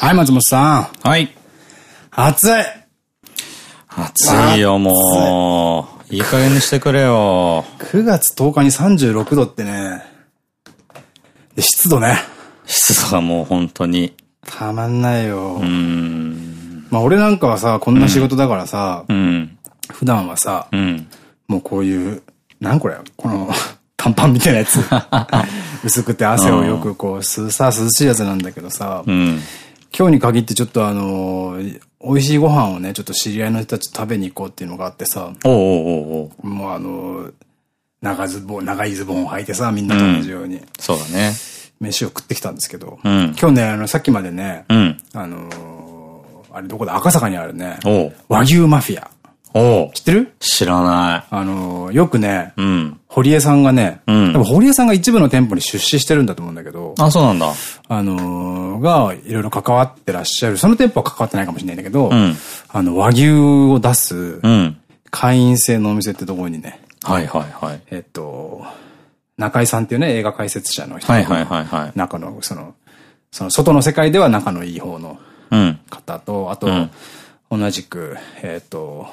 はい、松本さん。はい。暑い暑いよ、もう。いい加減にしてくれよ。!9 月10日に36度ってね。で、湿度ね。湿度がもう本当に。たまんないよ。うん。まあ俺なんかはさ、こんな仕事だからさ、うん。普段はさ、うん。もうこういう、なんこれこの、短パンみたいなやつ。薄くて汗をよくこう、すさ、涼しいやつなんだけどさ、うん。今日に限ってちょっとあのー美味しいご飯をね、ちょっと知り合いの人たちと食べに行こうっていうのがあってさ、おうおうおうもうあのー長ズボン、長いズボンを履いてさ、みんなと同じように、そうだね。飯を食ってきたんですけど、うん。今日ね、あの、さっきまでね、うん。あのーあれどこだ？赤坂にあるね、和牛マフィア。おう知ってる？知らなあのーよくね、い。うん。堀江さんがね、うん多分堀江さんが一部の店舗に出資してるんだと思うんだけど、あ、そうなんだ。あのーが、いろいろ関わってらっしゃる、その店舗は関わってないかもしれないんだけど、うん。あの、和牛を出すうん。会員制のお店ってところにね、はいはいはい。えっと、中井さんっていうね、映画解説者の人はいはいはいはい。中の、その、その外の世界では仲のいい方のうん。方と、あと、うん同じく、えっと、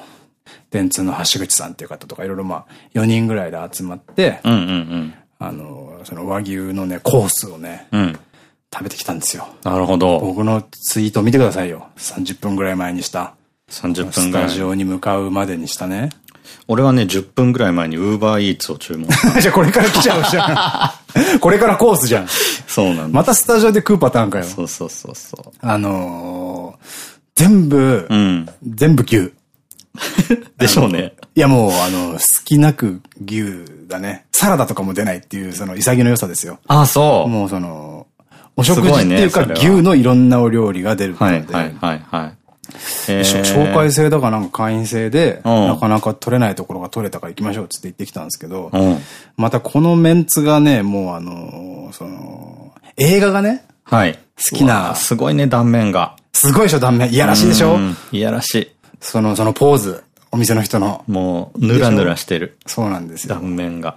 電通の橋口さんっていう方とか、いろいろまあ、4人ぐらいで集まって、あの、その和牛のね、コースをね、うん。うん。食べてきたんですよ。なるほど。僕のツイート見てくださいよ。30分ぐらい前にした。30分スぐらいタジ。オに向かうまでにしたね。俺はね、10分ぐらい前に Uber Eats を注文。じゃあこれから来ちゃうじゃん。これからコースじゃん。そうなんだ。またスタジオで食うパターンかよ。そうそうそうそあのー、全部、う。うん。全部牛。でしょうね。いやもう、あの、好きなく牛だね。サラダとかも出ないっていう、その潔の良さですよ。あ、そう。もうその、お食事っていうか、牛のいろんなお料理が出るので、はいはいはいはい。紹介制だかなんか会員制で、うんなかなか取れないところが取れたから行きましょうっつって行ってきたんですけど、うん。またこのメンツがね、もうあのーその、映画がね、はい。好きなすごいね、断面が。すごいでしょ、断面。いやらしいでしょうんいやらしい。その、そのポーズ。お店の人の。もう、ぬらぬらしてる。そうなんですよ。断面が。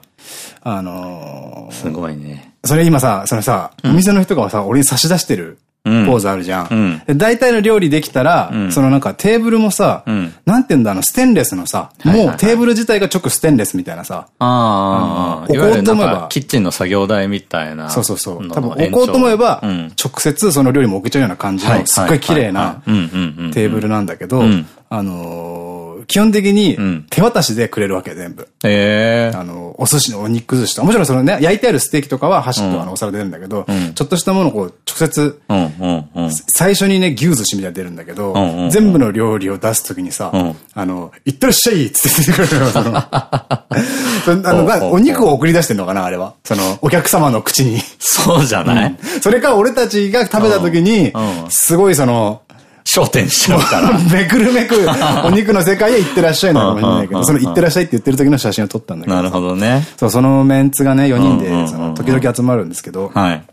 あのーすごいね。それ今さ、そのさ、お店の人がさ、俺に差し出してるポうん。ーズあるじゃん。大体の料理できたら、ん。そのなんかテーブルもさ、ん。なんて言うんだ、あの、ステンレスのさ、もうテーブル自体が直ステンレスみたいなさ、ああ、置こうと思えば。か、キッチンの作業台みたいな。そうそうそう。の多分置こうと思えば、うん。直接その料理も置けちゃうような感じの、すっごい綺麗な。テーブルなんだけどん、あのー基本的にん。手渡しでくれるわけ、全部。ええ。あの、お寿司のお肉寿司とか、もちろんそのね、焼いてあるステーキとかは箸とあのお皿で出るんだけど、ちょっとしたものをこう、直接、うんうんうん。最初にね、牛寿司みたいなの出るんだけどんうんうん、全部の料理を出すときにさん、あの、いってらっしゃいっつって出てくるのよその あの、なお肉を送り出してんのかな、あれは。その、お客様の口に。そうじゃない？それか俺たちが食べたときにうん。う、ん。すごいその、焦点しちゃうから。めくるめくお肉の世界へ行ってらっしゃいなのかもしれないけど、その行ってらっしゃいって言ってる時の写真を撮ったんだけど。なるほどね。そう、そのメンツがね、4人で、その、時々集まるんですけど、はい。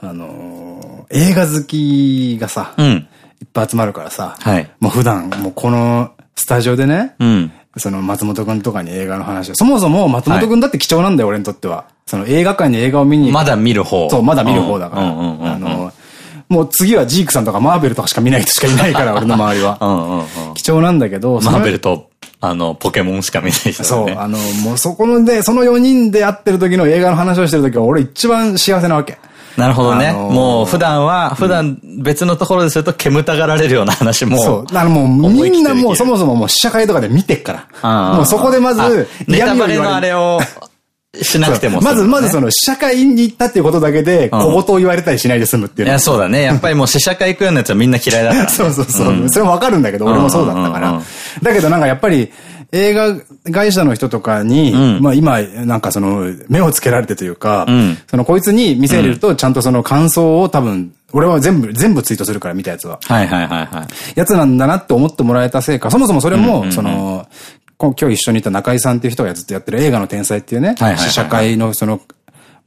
あのー、映画好きがさ、うん。いっぱい集まるからさ、はい。もう普段、もうこのスタジオでね、うん。その松本くんとかに映画の話を、そもそも松本くんだって貴重なんだよ、俺にとっては。その映画館に映画を見に行く。まだ見る方。そう、まだ見る方だから。うんうんうんうん。あの、もう次はジークさんとかマーベルとかしか見ない人しかいないから、俺の周りは。うんうんうん。貴重なんだけど、マーベルと、あの、ポケモンしか見ない人だそう、ね。あの、もうそこので、その4人で会ってる時の映画の話をしてる時は俺一番幸せなわけ。なるほどね。あのーもう普段は、普段別のところですると煙たがられるような話も。そう。だからもうみんなもうそもそももう試写会とかで見てっから。もうそこでまずあ、ネタバレのあれれをしなくてもまず、まずその。の試写会に行ったっていうことだけで、小言を言われたりしないで済むっていうのいや、そうだね。やっぱりもう試写会行くようなやつはみんな嫌いだからね。そうそうそう。それもわかるんだけど、俺もそうだったから。だけどなんかやっぱり、映画会社の人とかに、まあ今、なんかその、目をつけられてというか、んそのこいつに見せると、ちゃんとその感想を多分、俺は全部、全部ツイートするから見たやつは。はいはいはいはい。やつなんだなって思ってもらえたせいか、そもそもそれも、その、こ今日一緒にいた中井さんっていう人がずっとやってる映画の天才っていうね試写会のその、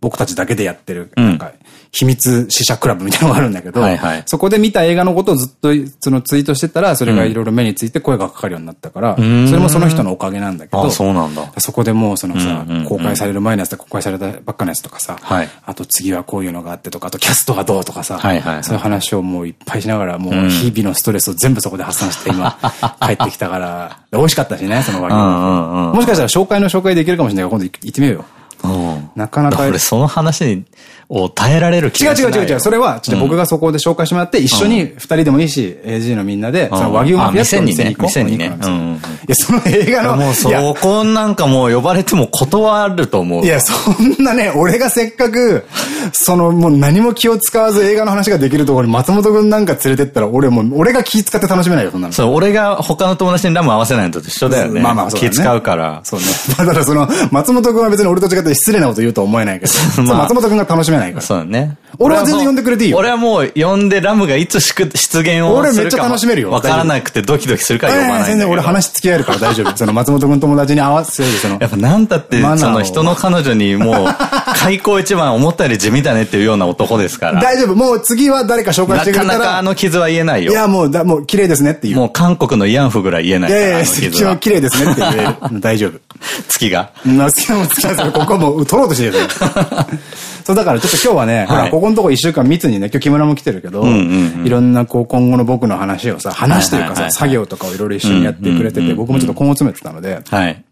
僕たちだけでやってる、なんか、秘密試写クラブみたいなのがあるんだけど、はいはい。そこで見た映画のことをずっとそのツイートしてたら、それがいろいろ目について声がかかるようになったから、そん。れもその人のおかげなんだけど、あ、そうなんだ。そこでもうそのさ公開される前のやつと公開されたばっかのやつとかさ、はい。あと次はこういうのがあってとか、あとキャストがどうとかさ、そういう話をもういっぱいしながら、もう日々のストレスを全部そこで発散して今、帰ってきたから、美味しかったしね、その和牛。うんうんうん。もしかしたら紹介の紹介できるかもしれないから、今度行ってみようよ。うん。なかなか。俺その話を耐えられる気違うがしない。よ違う違う違う。それは、ちょっと僕がそこで紹介してもらって、一緒に二人でもいいし、AG のみんなで、その和牛マフィアってお店に行こう。店にね。ん。いや、その映画の、もうそこなんかもう呼ばれても断ると思う。いや、そんなね、俺がせっかく、その、もう何も気を使わず映画の話ができるところに松本くんなんか連れてったら、俺もう、俺が気使って楽しめないよ、そんなの。そう、俺が他の友達にラム合わせないのと一緒だよね。まあまあそうだね。気使うから。そうね。だからその、松本くんは別に俺と違って失礼なこと言うとは思えないけど、松本くんが楽しめないから。そうだね。俺は全然呼んでくれていいよ俺はもう呼んでラムがいつ出出現をするか俺めっちゃ楽しめるよわからなくてドキドキするから呼ばない。全然俺話付き合えるから大丈夫。その松本くん友達に合わせる、そのや、っぱなんだって、その人の彼女にもう、開口一番思ったより地味だねっていうような男ですから。大丈夫。もう次は誰か紹介なかしてくれたら。なかあの傷は言えないよ。いや、もう、だ、もう綺麗ですねっていう。もう韓国の慰安婦ぐらい言えないいやいや、の傷は。綺麗ですねって言える。大丈夫。月が。まあ、好きなもん好きなんですよ。ここはもう取ろうとしてるよ。そう、だからちょっと今日はね、ほら、ここのとこ一週間密にね、今日木村も来てるけど、いろんなこう今後の僕の話をさ、話というかさ、作業とかをいろいろ一緒にやってくれてて、僕もちょっと根を詰めてたので、はい。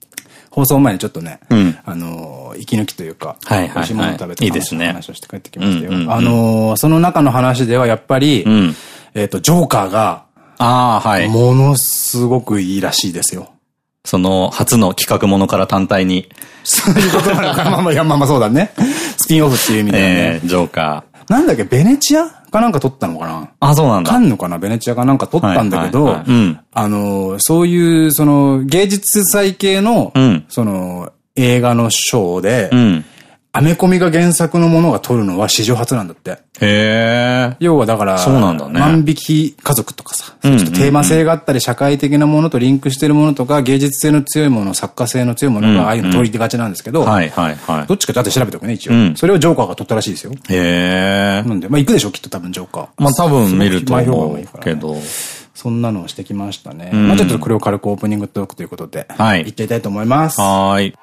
放送前にちょっとねん、あのー、息抜きというか、美味しいものを食べていいですね。話をして帰ってきましたよ。あのー、その中の話ではやっぱりん、えっと、ジョーカーが、ああ、はい。ものすごくいいらしいですよ。その、初の企画ものから単体に、そういうことなのかな。まあまあ、まあまあそうだね。スピンオフっていう意味ではね。えー、ジョーカー。なんだっけ、ベネチアかなんか撮ったのかな？あ、そうなんだ。カンヌかな？ベネチアかなんか撮ったんだけど、あの、そういう、その、芸術祭系の、うんその、映画のショーで、うん。アメコミが原作のものが撮るのは史上初なんだって。へえ。要はだから、そうなんだね万引き家族とかさ、うんちょっとテーマ性があったり、社会的なものとリンクしてるものとか、芸術性の強いもの、作家性の強いものが、ああいうの取りがちなんですけど、はいはいはい。どっちかっと調べておくね、一応。うんそれをジョーカーが撮ったらしいですよ。へえ。なんで、まあ行くでしょ、きっと多分ジョーカー。まあ多分見ると思うけど。そんなのをしてきましたね。んまあちょっとこれを軽くオープニングトークということで、はい行ってみたいと思います。はーい。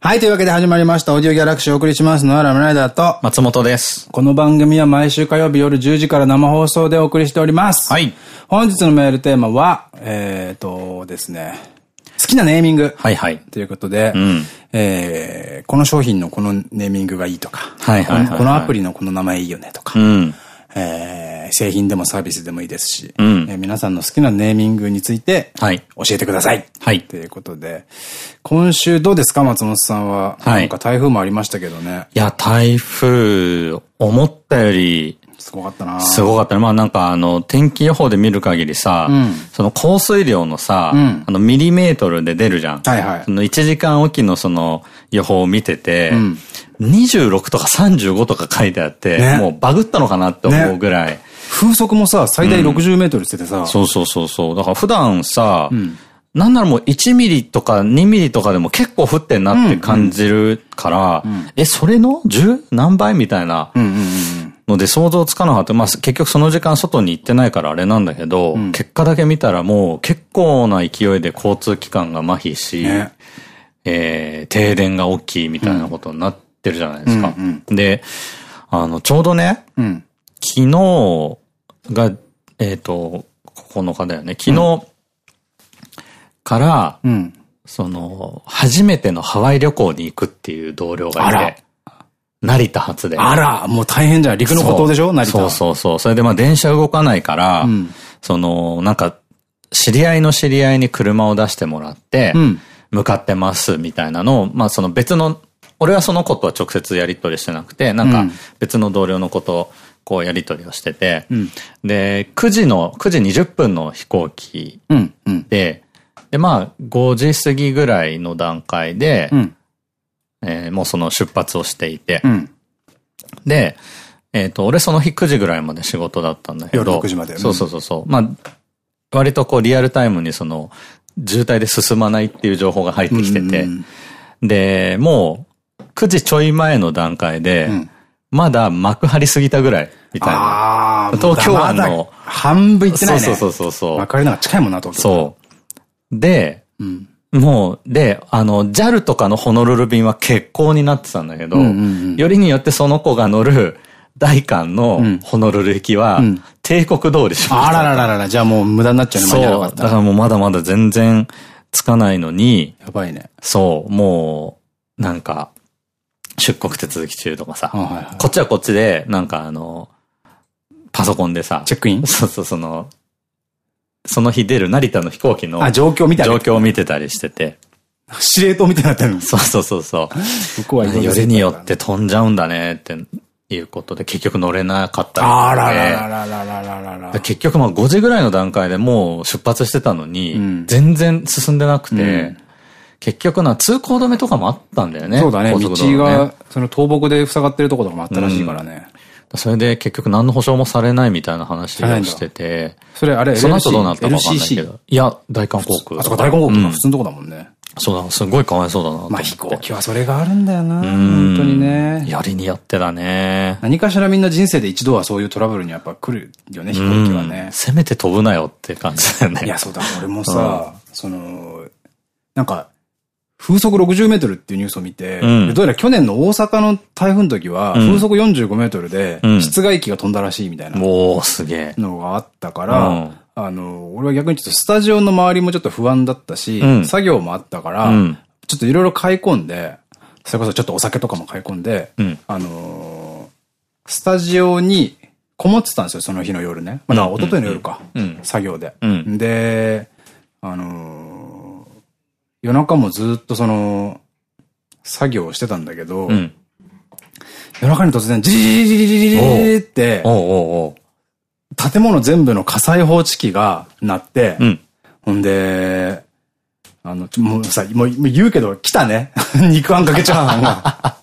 はい、というわけで始まりました。オーディオギャラクシーをお送りしますのはラムライダーと、松本です。この番組は毎週火曜日夜10時から生放送でお送りしております。はい。本日のメールテーマは、えーとですね、好きなネーミング。はいはい。ということで、んえーこの商品のこのネーミングがいいとか、はいはいはいはいこのアプリのこの名前いいよねとか、うん。えー製品でもサービスでもいいですし、んえー皆さんの好きなネーミングについて、はい教えてください。はいということで、今週どうですか松本さんは？はいなんか台風もありましたけどね。いや、台風、思ったより、すごかったなすごかったね。まあなんかあの、天気予報で見る限りさ、んその降水量のさ、んあのミリメートルで出るじゃん。はいはいその1時間おきのその予報を見てて、ん26とか35とか書いてあって、ねもうバグったのかなって思うぐらい。風速もさ、最大60メートルってててさ、そうそうそうそう。だから普段さ、なんならもう1ミリとか2ミリとかでも結構降ってんなって感じるから、え、それの？10? 何倍みたいなうんうんうんので想像つかなかった。まあ結局その時間外に行ってないからあれなんだけど、結果だけ見たらもう結構な勢いで交通機関が麻痺し、ねえー停電が大きいみたいなことになってるじゃないですか。うんで、あの、ちょうどね、うん。昨日が、えっ、と、9日だよね。昨日から、うん。その、初めてのハワイ旅行に行くっていう同僚がいて、成田発で。あら、もう大変じゃん。陸の孤島でしょ？成田。そうそうそう。それでまあ電車動かないから、んその、なんか、知り合いの知り合いに車を出してもらって、うん向かってますみたいなのを、まあその別の、俺はその子とは直接やり取りしてなくて、なんかうん別の同僚の子とこうやり取りをしてて、んで、9時の、9時20分の飛行機うん。うん。で、で、まあ5時過ぎぐらいの段階で、うん。えーもうその出発をしていて、うん。で、えっ、と、俺その日9時ぐらいまで仕事だったんだけど。夜6時までうんそうそうそうそう。まあ、割とこうリアルタイムにその、渋滞で進まないっていう情報が入ってきてて、で、もう、9時ちょい前の段階で、まだ幕張すぎたぐらい、みたいな。東京湾の。半分行ってないね。そうそうそうそう。幕張なんか近いもんな、東京。そう。で、うん、もう、で、あの、JAL とかのホノルル便は欠航になってたんだけど、よりによってその子が乗る大韓のホノルル駅は、帝国通りしました。あらららら、じゃあもう無駄になっちゃうね、そう。だからもうまだまだ全然つかないのに、やばいね。そう、もう、なんか、出国手続き中とかさ、こっちはこっちで、なんかあの、パソコンでさ、チェックイン？そうそう、その、その日出る成田の飛行機の、あ、状況見た状況を見てたりしてて。司令塔みたいになってるの？そうそうそうそう。向こうはよりによって飛んじゃうんだねっていうことで結局乗れなかったりあらららららららら結局まあ5時ぐらいの段階でもう出発してたのに、全然進んでなくて、結局な、通行止めとかもあったんだよね。そうだね。道が、その倒木で塞がってるとことかもあったらしいからね。それで結局何の保証もされないみたいな話をしてて。それあれ、その後どうなったかわかんないけど。いや、大韓航空。あ、そこ大韓航空普通のとこだもんね。そうだ、すごいかわいそうだな。まあ飛行機はそれがあるんだよな。本当にね。やりにやってだね。何かしらみんな人生で一度はそういうトラブルにやっぱ来るよね、飛行機はね。せめて飛ぶなよって感じだよね。いや、そうだ、俺もさ、その、なんか、風速60メートルっていうニュースを見て、うん、どうやら去年の大阪の台風の時は、風速45メートルで、室外機が飛んだらしいみたいな。おすげえ。のがあったから、あの、俺は逆にちょっとスタジオの周りもちょっと不安だったし、作業もあったから、ちょっといろいろ買い込んで、それこそちょっとお酒とかも買い込んで、あのスタジオにこもってたんですよ、その日の夜ね。まだ一昨日の夜か。作業で。で、あの夜中もずっとその、作業をしてたんだけど、うん、夜中に突然、ジリジリジリジリジリって、建物全部の火災報知器が鳴って、うん、ほんで、あの、もうさ、もう言うけど、来たね。肉あんかけチャーハンが。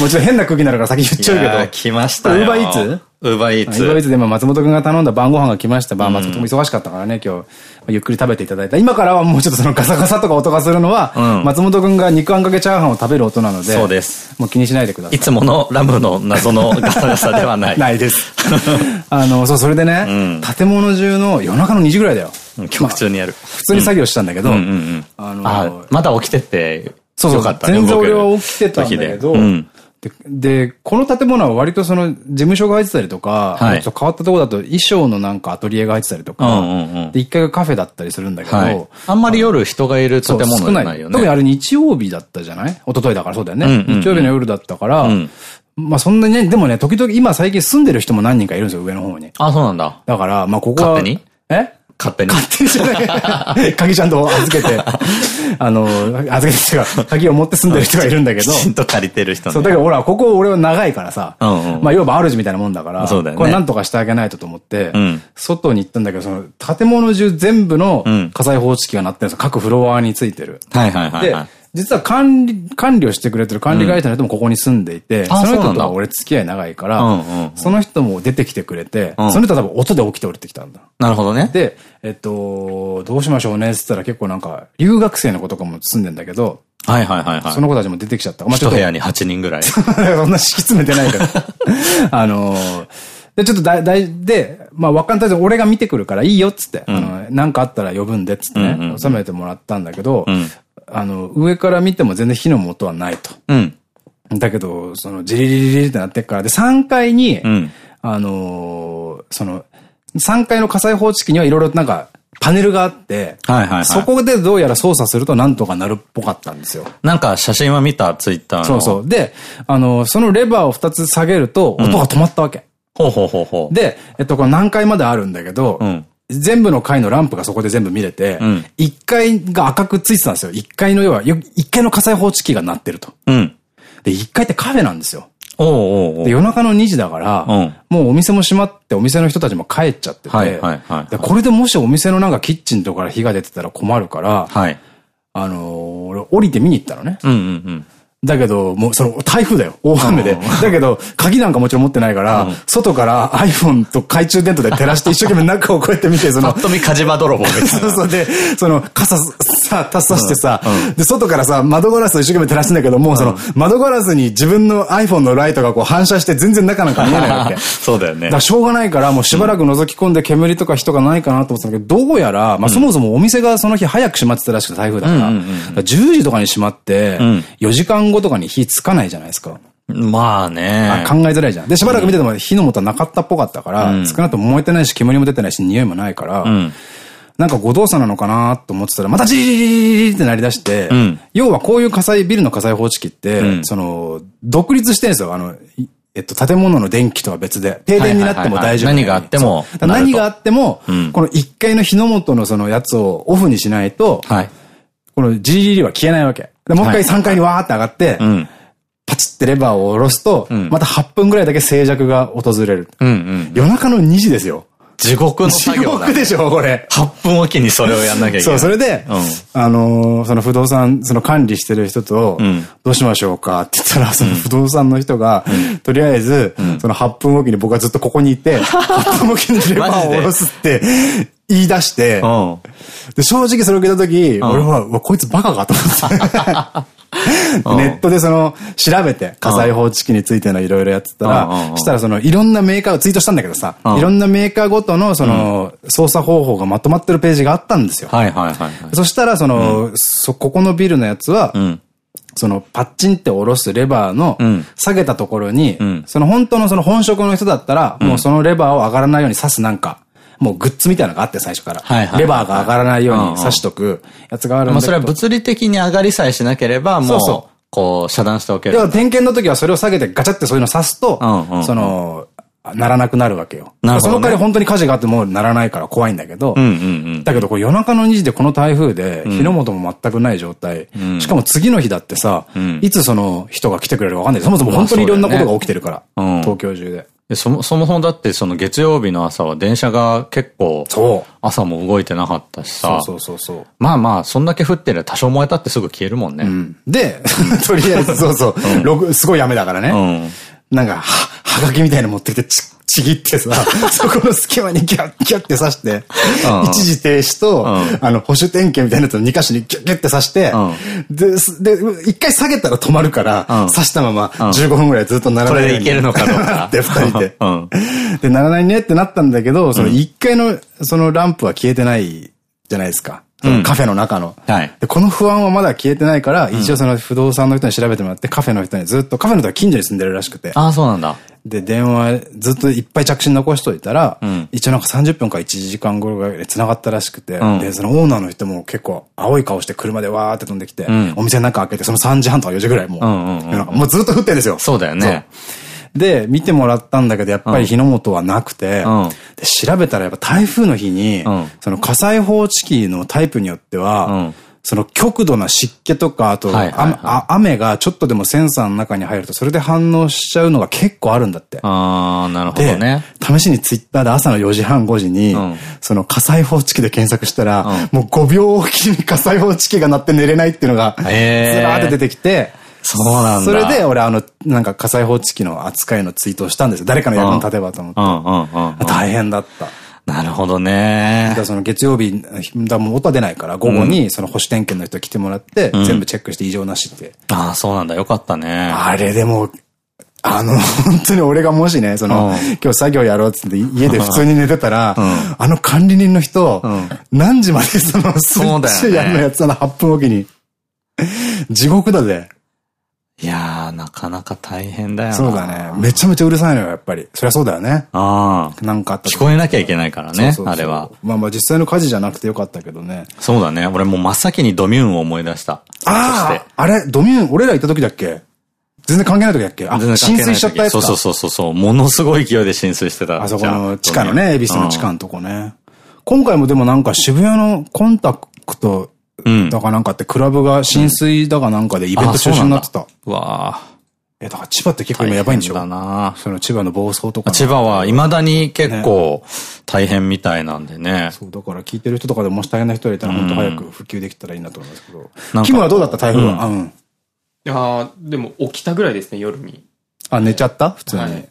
もちろん変な空気になるから先言っちゃうけど。来ましたよ。ウーバーイーツウーバーイーツ。ウーバーイーツで松本くんが頼んだ晩ご飯が来ました。松本も忙しかったからね、今日。ゆっくり食べていただいた。今からはもうちょっとそのガサガサとか音がするのは、うん、松本くんが肉あんかけチャーハンを食べる音なので、そうです。もう気にしないでください。いつものラムの謎のガサガサではない。ないです。あの、そう、それでね、うん、建物中の夜中の2時ぐらいだよ。曲中にやる。普通に作業したんだけど、あの、まだ起きてて、そうそう、全然俺は起きてたんだけど、で、この建物は割とその事務所が入ってたりとか、はい、ちょっと変わったところだと衣装のなんかアトリエが入ってたりとか、で、一階がカフェだったりするんだけど、はい、あんまり夜人がいる建物じゃないよね。特にあれ日曜日だったじゃない？一昨日だからそうだよね。日曜日の夜だったから、うんまあそんなにね、でもね、時々今最近住んでる人も何人かいるんですよ、上の方に。あ、そうなんだ。だから、まあここは。勝手に？え？勝手に。勝手にじゃない。鍵ちゃんと預けて、あの、預けてか、鍵を持って住んでる人がいるんだけど。きちんと借りてる人、そう、だけど俺は、ここ俺は長いからさ、まあ、要は主みたいなもんだから、そうだよね。これなんとかしてあげないとと思って、外に行ったんだけど、その、建物中全部の火災報知器が鳴ってるんですよ。各フロアについてる。はいはいはい。で、実は管理、管理をしてくれてる管理会社の人もここに住んでいて、その人とは俺付き合い長いから、その人も出てきてくれて、その人は多分音で起きて降りてきたんだ。なるほどね。で、えっと、どうしましょうねって言ったら結構なんか、留学生の子とかも住んでんだけど、はいはいはいはい。その子たちも出てきちゃった。まあ、ちょっと。部屋に8人ぐらい。そんな敷き詰めてないから。あので、ちょっとだ、だい、で、まあ、わかんない俺が見てくるからいいよっつって、あの、なんかあったら呼ぶんでっつってね、収めてもらったんだけど、あの、上から見ても全然火の元はないと。うん。だけど、その、ジリリリリってなってから、で、3階に、うん、あのー、その、3階の火災報知器にはいろいろなんか、パネルがあって、そこでどうやら操作するとなんとかなるっぽかったんですよ。なんか写真は見た、ツイッターの。そうそう。で、あの、そのレバーを2つ下げると、音が止まったわけ。うん、ほうほうほうほう。で、えっと、この何階まであるんだけど、うん、全部の階のランプがそこで全部見れて、うん、1階が赤くついてたんですよ。1階の要は、1階の火災報知器が鳴ってると。うん、で、1階ってカフェなんですよ。で夜中の2時だから、うん、もうお店も閉まってお店の人たちも帰っちゃってて、これでもしお店のなんかキッチンとかから火が出てたら困るから、はい、あのー、俺降りて見に行ったのね。だけど、もうその台風だよ。大雨で。だけど、鍵なんかもちろん持ってないから、外から iPhone と懐中電灯で照らして 一生懸命中をこうやって見て、その。ぱっと見火事場泥棒みたいな。そうそうで、その傘さ、タスさしてさ、で、外からさ、窓ガラスを一生懸命照らすんだけど、もうその、窓ガラスに自分の iPhone のライトがこう反射して全然中なんか見えないわけ。そうだよね。だからしょうがないから、もうしばらく覗き込んで煙とか人がないかなと思ってたんだけど、どうやら、まあそもそもお店がその日早く閉まってたらしくて、台風だから。10時とかに閉まって、4時間後とかに火つかないじゃないですか。まあね。考えづらいじゃん。で、しばらく見てても火の元はなかったっぽかったから、うん、少なくとも燃えてないし、煙も出てないし、匂いもないから、うん、なんか誤動作なのかなと思ってたら、またジージーってなり出して、うん、要はこういう火災、ビルの火災報知器って、その、独立してるんですよ。あの、えっと、建物の電気とは別で、停電になっても大丈夫。何があっても。何があっても、この1階の火の元のそのやつをオフにしないと、はい、この GGD は消えないわけ。で、もう一回3階にわーって上がって、はいパチってレバーを下ろすと、うん、また8分ぐらいだけ静寂が訪れる。夜中の2時ですよ。地獄の作業だ、地獄でしょ、これ。8分おきにそれをやんなきゃいけない。そう、それで、うん、あのー、その不動産、その管理してる人と、うん、どうしましょうかって言ったら、その不動産の人が、うん、とりあえず、その8分おきに僕はずっとここにいて、8分おきにレバーを下ろすって言い出して、で、正直それを聞いたとき、俺は、こいつバカかと思って。ネットでその、調べて、火災報知器についてのいろいろやってたら、したらその、いろんなメーカーをツイートしたんだけどさ、いろんなメーカーごとのその、操作方法がまとまってるページがあったんですよ。はいはいはい。そしたらその、そ、ここのビルのやつは、そのパッチンって下ろすレバーの下げたところに、その本当のその本職の人だったら、もうそのレバーを上がらないように刺すなんか、もうグッズみたいなのがあって最初から。レバーが上がらないように刺しとくやつがあるんだけど。まあそれは物理的に上がりさえしなければ、もう、そうこう遮断しておける。点検の時はそれを下げてガチャってそういうの刺すと、その、ならなくなるわけよ。なるほど、ね、その代わり本当に火事があってもならないから怖いんだけど、だけどこう夜中の2時でこの台風で火の元も全くない状態、うん、しかも次の日だってさ、うん、いつその人が来てくれるかわかんない。そもそも本当にいろんなことが起きてるから、ね、東京中で。そも、そもだってその月曜日の朝は電車が結構、朝も動いてなかったしさ。そうそうそう。まあまあ、そんだけ降ってりゃ多少燃えたってすぐ消えるもんね。うん、で、とりあえずそうそう、うん、すごい雨だからね。うん、なんか、は、はがきみたいなの持ってきて、ちぎってさ、そこの隙間にギャッギャッって刺して、一時停止と、あの、保守点検みたいなやつを2箇所にギュッギュッて刺して、で、で、一回下げたら止まるから、刺したまま15分ぐらいずっとならない。これでいけるのかどうか。って二人で。で、ならないねってなったんだけど、その1階のそのランプは消えてないじゃないですか。カフェの中の。はい。で、この不安はまだ消えてないから、一応その不動産の人に調べてもらって、カフェの人にずっと、カフェの人は近所に住んでるらしくて。ああ、そうなんだ。で、電話ずっといっぱい着信残しといたら、うん、一応なんか30分か1時間頃ぐらいで繋がったらしくて、うん、で、そのオーナーの人も結構青い顔して車でわーって飛んできて、うん、お店の中開けて、その3時半とか4時ぐらいもう、もうずっと降ってんですよ。そうだよね。で、見てもらったんだけど、やっぱり火の元はなくて、で調べたらやっぱ台風の日に、その火災報知器のタイプによっては、その極度な湿気とか、あと、雨がちょっとでもセンサーの中に入ると、それで反応しちゃうのが結構あるんだって。ああ、なるほどね。試しにツイッターで朝の4時半5時に、うん、その火災報知器で検索したら、うん、もう5秒おきに火災報知器が鳴って寝れないっていうのが、ずらーって出てきて、そうなんだ。それで俺あの、なんか火災報知器の扱いのツイートをしたんですよ。誰かの役に立てばと思って。大変だった。なるほどね。だその月曜日、だもう音は出ないから、午後にその保守点検の人来てもらって、全部チェックして異常なしって。ああ、そうなんだ。よかったね。あれでも、あの、本当に俺がもしね、その、今日作業やろうってって家で普通に寝てたら、あの管理人の人、何時までそのスイッチやるのやつなの8分おきに。地獄だぜ。いやー、なかなか大変だよそうだね。めちゃめちゃうるさいのよ、やっぱり。そりゃそうだよね。ああ。なんかあった聞こえなきゃいけないからね、あれは。まあまあ実際の火事じゃなくてよかったけどね。そうだね。俺もう真っ先にドミューンを思い出した。あああれ？ドミューン、俺ら行った時だっけ？全然関係ない時だっけ？あ、全然浸水しちゃったやつそうそうそうそう。ものすごい勢いで浸水してた。あそこの地下のね、恵比寿の地下のとこね。今回もでもなんか渋谷のコンタクトだかなんかってクラブが浸水だかなんかでイベント中止になってた。うわぁ。え、だから千葉って結構今やばいんでしょ？だなその千葉の暴走とか。千葉は未だに結構大変みたいなんでね。そう、だから聞いてる人とかでもし大変な人がいたら本当早く普及できたらいいなと思いますけど。キムはどうだった？台風は？うん。いやでも起きたぐらいですね、夜に。あ、寝ちゃった？普通に。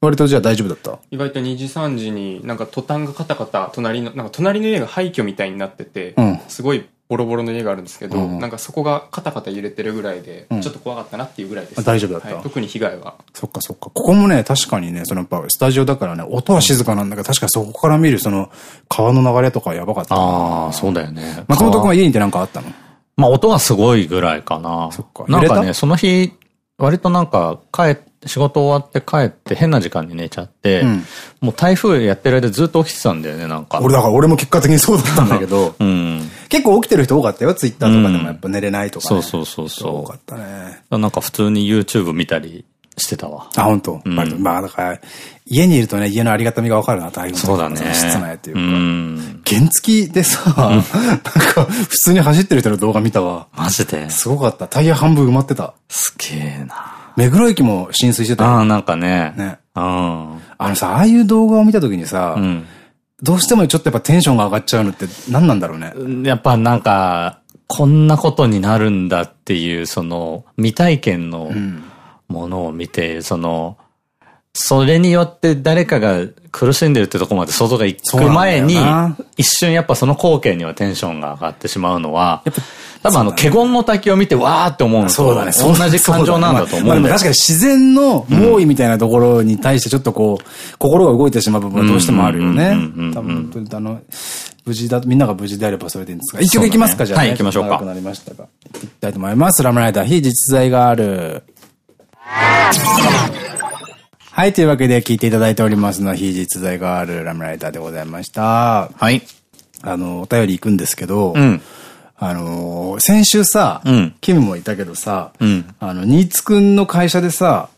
割とじゃあ大丈夫だった？意外と2時3時になんかトタンがカタカタ隣の、なんか隣の家が廃墟みたいになってて、すごいボロボロの家があるんですけど、うん、なんかそこがカタカタ揺れてるぐらいで、ちょっと怖かったなっていうぐらいです、ね、大丈夫だった、はい、特に被害は。そっかそっか。ここもね、確かにね、そのやっぱスタジオだからね、音は静かなんだけど、確かそこから見るその川の流れとかやばかったああ、そうだよね。松本君は家にいてなんかあったの？まあ音はすごいぐらいかな。そっか。なんかね、その日、割となんか帰って、仕事終わって帰って変な時間に寝ちゃって、うん、もう台風やってる間ずっと起きてたんだよね、なんか。俺だから俺も結果的にそうだったんだけど、うん、結構起きてる人多かったよ、ツイッターとかでもやっぱ寝れないとか、ね、そうそうそう。多かったね。なんか普通に YouTube 見たりしてたわ。あ、本当？うん、まあだから、家にいるとね、家のありがたみがわかるな、台風そうだね。室内というか。うん、原付でさ、なんか普通に走ってる人の動画見たわ。マジで？すごかった。タイヤ半分埋まってた。すげえな。目黒駅も浸水してたああ、なんかね。ね。うん。あのさ、ああいう動画を見たときにさ、うん、どうしてもちょっとやっぱテンションが上がっちゃうのって何なんだろうね。やっぱなんか、こんなことになるんだっていう、その、未体験のものを見て、うん、その、それによって誰かが苦しんでるってとこまで想像が行く前に、一瞬やっぱその光景にはテンションが上がってしまうのは、多分あの、華厳の滝を見てわーって思うのと、そうだね。同じ感情なんだと思うんだよ。確かに自然の猛威みたいなところに対してちょっとこう、心が動いてしまう部分はどうしてもあるよね。多分本当にあの、無事だ、みんなが無事であればそれでいいんですが。一曲いきますか、じゃあ。はい、行きましょうか。なりましたが。いきたいと思います。ラムライダー、非実在がある。はい、というわけで聞いていただいておりますのは、非実在があるラムライダーでございました。はい。あの、お便り行くんですけど、うん、あの、先週さ、うん、キムもいたけどさ、うん、あの、ニーツくんの会社でさ、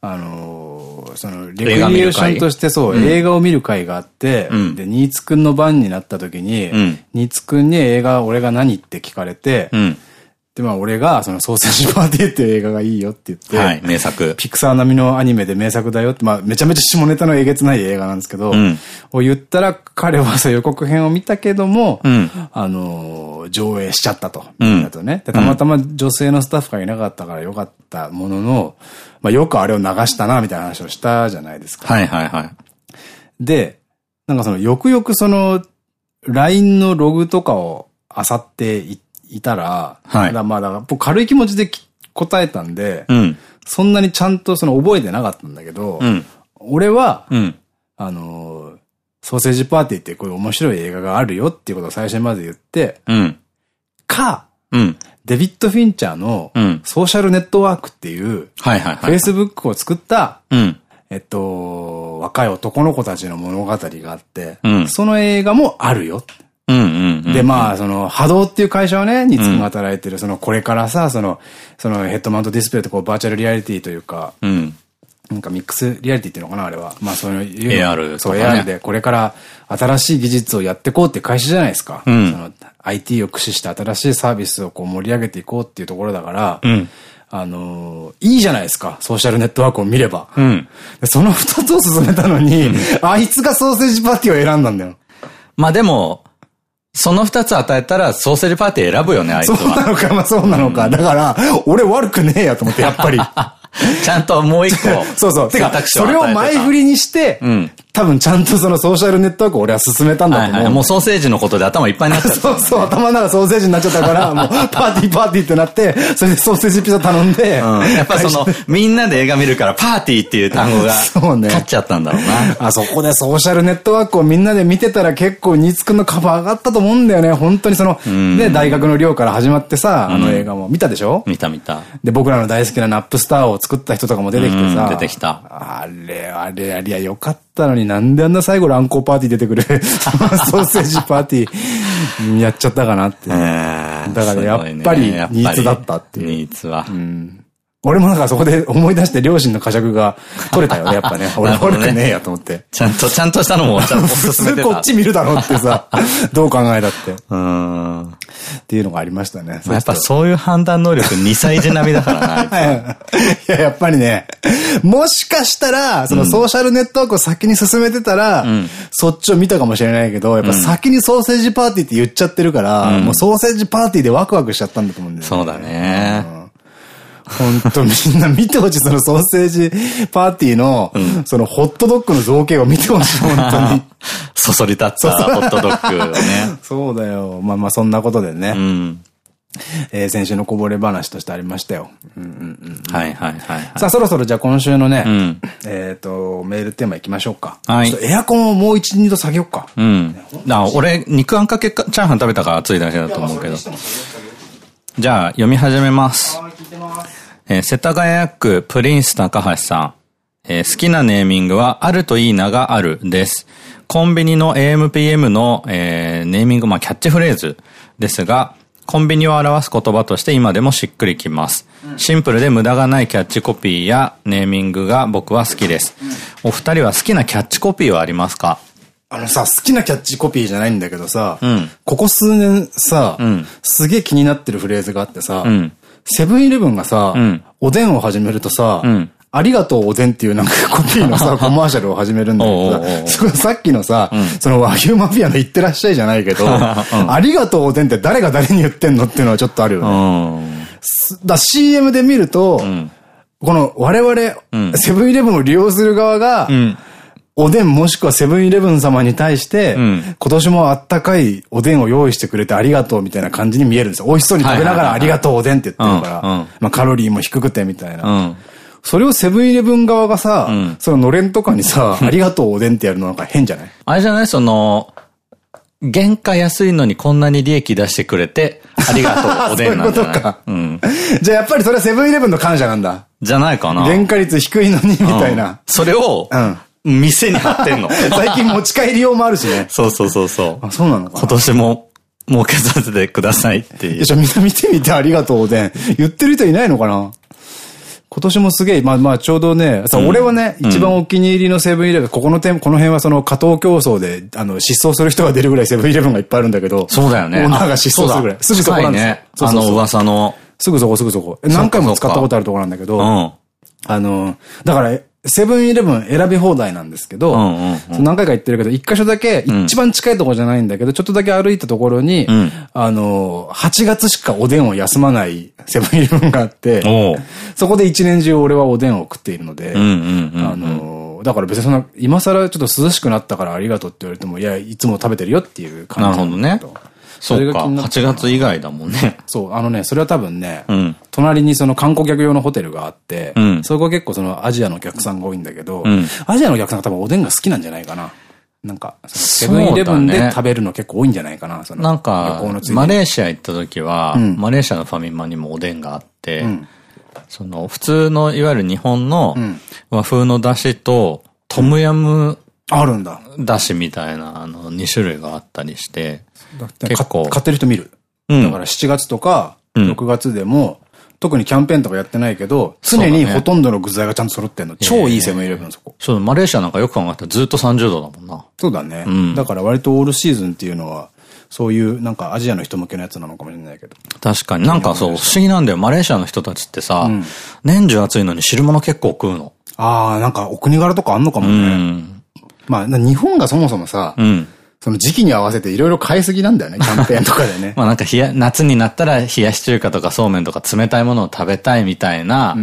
あの、その、レクリエーションとしてそう、映画を見る会があって、で、ニーツくんの番になった時に、ニーツくんに映画、俺が何？って聞かれて、で、まあ俺が、そのソーセージパーティーっていう映画がいいよって言って、はい、名作。ピクサー並みのアニメで名作だよって、まあめちゃめちゃ下ネタのえげつない映画なんですけど、うん、を言ったら彼はそう予告編を見たけども、うん、あの、上映しちゃったと。うん、だとね。で、たまたま女性のスタッフがいなかったからよかったものの、まあよくあれを流したな、みたいな話をしたじゃないですか。はいはいはい。で、なんかその、よくよくその、LINE のログとかを漁っていって、いたら、はい。だまあ、だから軽い気持ちで答えたんで、うん、そんなにちゃんとその覚えてなかったんだけど、うん、俺は、うん、あのー、ソーセージパーティーってこういう面白い映画があるよっていうことを最初にまず言って、うん、か、うん、デビッド・フィンチャーのソーシャルネットワークっていう、はいはいはい。フェイスブックを作った、うん、えっと、若い男の子たちの物語があって、うん、その映画もあるよ。で、まあ、その、波動っていう会社をね、につく働いてる、その、これからさ、その、そのヘッドマウントディスプレイとこう、バーチャルリアリティというか、うん、なんかミックスリアリティっていうのかな、あれは。まあ、そういう。AR。そう、AR で、これから新しい技術をやっていこうって会社じゃないですか。うん、その、IT を駆使して新しいサービスをこう盛り上げていこうっていうところだから、うん、あのー、いいじゃないですか。ソーシャルネットワークを見れば。うん、その二つを進めたのに、あいつがソーセージパーティーを選んだんだよ。まあでも、その二つ与えたらソーセージパーティー選ぶよね、あいつは。そうなのか、まあそうなのか。だから、俺悪くねえやと思って、やっぱり。ちゃんともう一個。そうそう。てか、それを前振りにして、うん、多分ちゃんとそのソーシャルネットワークを俺は進めたんだと思う。もうソーセージのことで頭いっぱいになっちゃった。そうそう、頭の中ソーセージになっちゃったから、もうパーティーパーティーってなって、それでソーセージピザ頼んで。うん、やっぱその、みんなで映画見るからパーティーっていう単語が、そうね。勝っちゃったんだろうな。あそこでソーシャルネットワークをみんなで見てたら結構ニーツくんのカバー上がったと思うんだよね。本当にその、ね、大学の寮から始まってさ、あの映画も見たでしょ？見た見た。で、僕らの大好きなナップスターを作った人とかも出てきてさ。出てきた。あれ、あれ、あれ、よかったのになんであんな最後乱行パーティー出てくる ソーセージパーティーやっちゃったかなって。だからやっぱりニーツだったっていう。ニーツは。うん俺もなんかそこで思い出して両親の呵責が取れたよね、やっぱね。俺悪くねえやと思って。ちゃんと、ちゃんとしたのもちゃんと普通こっち見るだろうってさ、どう考えたって。うん。っていうのがありましたね。やっぱそういう判断能力2歳児並みだからな。いや、やっぱりね、もしかしたら、そのソーシャルネットワークを先に進めてたら、そっちを見たかもしれないけど、やっぱ先にソーセージパーティーって言っちゃってるから、もうソーセージパーティーでワクワクしちゃったんだと思うんだよね。そうだね。本当みんな見てほしい。そのソーセージパーティーの、そのホットドッグの造形を見てほしい、本当に。そそり立ったホットドッグをね。そうだよ。まあまあそんなことでね。うん。えー、先週のこぼれ話としてありましたよ。はいはいはい。さあそろそろじゃあ今週のね、うん、えっと、メールテーマいきましょうか。はい。エアコンをもう一、二度下げようか。うん。あ、俺、肉あんかけチャーハン食べたから熱いだけだと思うけど。じゃあ、読み始めます。えー、世田谷区プリンス高橋さん。えー、好きなネーミングは、あるといいながあるです。コンビニの AMPM の、えー、ネーミング、まあ、キャッチフレーズですが、コンビニを表す言葉として今でもしっくりきます。シンプルで無駄がないキャッチコピーやネーミングが僕は好きです。お二人は好きなキャッチコピーはありますか？あのさ、好きなキャッチコピーじゃないんだけどさ、うん、ここ数年さ、うん、すげえ気になってるフレーズがあってさ、セブンイレブンがさ、おでんを始めるとさ、ありがとうおでんっていうなんかコピーのさ、コマーシャルを始めるんだけどさ、さっきのさ、その和牛マフィアの言ってらっしゃいじゃないけど、ありがとうおでんって誰が誰に言ってんのっていうのはちょっとあるよね。だ CM で見ると、この我々、セブンイレブンを利用する側が、おでんもしくはセブンイレブン様に対して、今年もあったかいおでんを用意してくれてありがとうみたいな感じに見えるんですよ。美味しそうに食べながらありがとうおでんって言ってるから、まあカロリーも低くてみたいな。それをセブンイレブン側がさ、うん、そののれんとかにさ、ありがとうおでんってやるのなんか変じゃない？あれじゃない？その、原価安いのにこんなに利益出してくれて、ありがとう、おでんなんじゃない？そういうことか。うん。じゃあやっぱりそれはセブンイレブンの感謝なんだ。じゃないかな。原価率低いのに、みたいな、うん。それを、うん。店に貼ってんの。最近持ち帰り用もあるしね。そうそうそうそう。あ、そうなのか今年も儲けさせてくださいっていう。じゃあみんな見てみてありがとうおでん。言ってる人いないのかな今年もすげえ、まあまあちょうどね、うん、俺はね、一番お気に入りのセブンイレブン、ここの点、この辺はその加藤競争で、あの、失踪する人が出るぐらいセブンイレブンがいっぱいあるんだけど。そうだよね。女が失踪するぐらい。すぐそこなんですよ。そうあの噂の。すぐそこ、すぐそこ。何回も使ったことあるところなんだけど、うん、あの、だから、セブンイレブン選び放題なんですけど、何回か言ってるけど、一箇所だけ、一番近いところじゃないんだけど、ちょっとだけ歩いたところに、あの、8月しかおでんを休まないセブンイレブンがあって、そこで一年中俺はおでんを食っているので、あの、だから別にそんな、今更ちょっと涼しくなったからありがとうって言われても、いや、いつも食べてるよっていう感じ。なるほどね。そうか、8月以外だもんね。そう、あのね、それは多分ね、うん、隣にその観光客用のホテルがあって、うん、そこは結構そのアジアのお客さんが多いんだけど、うん、アジアのお客さんが多分おでんが好きなんじゃないかな。なんか、セブンイレブンで食べるの結構多いんじゃないかな、そのなんか、マレーシア行った時は、マレーシアのファミマにもおでんがあって、その、普通の、いわゆる日本の和風の出汁と、トムヤム、あるんだ。だしみたいな、あの、2種類があったりして、結構。買ってる人見る。うん、だから7月とか、6月でも、特にキャンペーンとかやってないけど、常にほとんどの具材がちゃんと揃ってんの。超いいセブンイレブンそこ。そう、マレーシアなんかよく考えたらずっと30度だもんな。そうだね。うん、だから割とオールシーズンっていうのは、そういうなんかアジアの人向けのやつなのかもしれないけど。確かに。なんかそう、不思議なんだよ。マレーシアの人たちってさ、うん、年中暑いのに汁物結構食うの。ああ、なんかお国柄とかあんのかもね。うん、まあ、日本がそもそもさ、うんその時期に合わせていろいろ買いすぎなんだよね、キャンペーンとかでね。まあなんか冷や、夏になったら冷やし中華とかそうめんとか冷たいものを食べたいみたいな、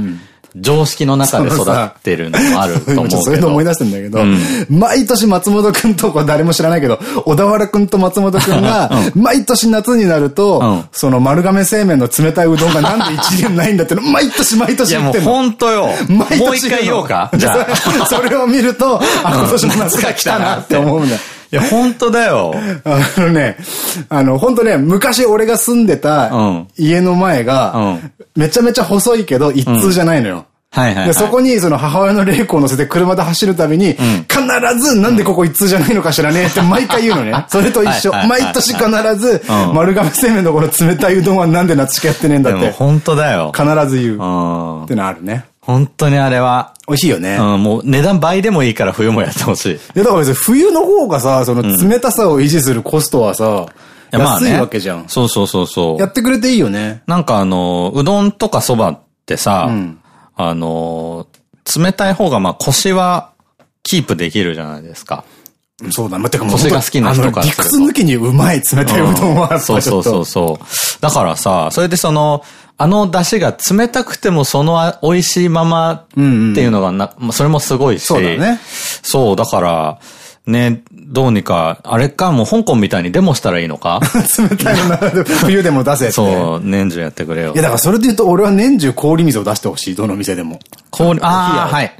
常識の中で育ってるのもあると思うけど。そういうの思い出すんだけど、うん、毎年松本くんとこ誰も知らないけど、小田原くんと松本くんが、毎年夏になると、うん、その丸亀製麺の冷たいうどんがなんで一元ないんだっての、毎年毎年言ってんの。いやもう本当よ。毎年。もう一回言おうか。じゃあ。それを見ると、あ、今年の夏が来たなって思うんだよ。いや、本当だよ。あのね、あの、本当ね、昔俺が住んでた家の前が、めちゃめちゃ細いけど、一通じゃないのよ。はいはい、そこにその母親の霊子を乗せて車で走るたびに、必ずなんでここ一通じゃないのかしらねって毎回言うのね。それと一緒。毎年必ず、丸亀製麺のこの冷たいうどんはなんで夏しかやってねえんだって。本当だよ。必ず言う。ってのあるね。本当にあれは。美味しいよね。うん、もう値段倍でもいいから冬もやってほしい。いや、だから別に冬の方がさ、その冷たさを維持するコストはさ、うん、安いわけじゃん、そうそうそうそう。やってくれていいよね。なんかあの、うどんとかそばってさ、うん、あの、冷たい方がまあ腰はキープできるじゃないですか。そうだ、ま、てかもう。腰が好きな人か理屈抜きにうまい冷たいうどんは、そうそうそうそう。だからさ、それでその、あの出汁が冷たくてもその美味しいままっていうのがな、うんうん、それもすごいし。そうだね。そう、だから、ね、どうにか、あれか、もう香港みたいにデモしたらいいのか？冷たいの冬でも出せって。そう、年中やってくれよ。いや、だからそれで言うと俺は年中氷水を出してほしい、どの店でも。氷、ああ、はい。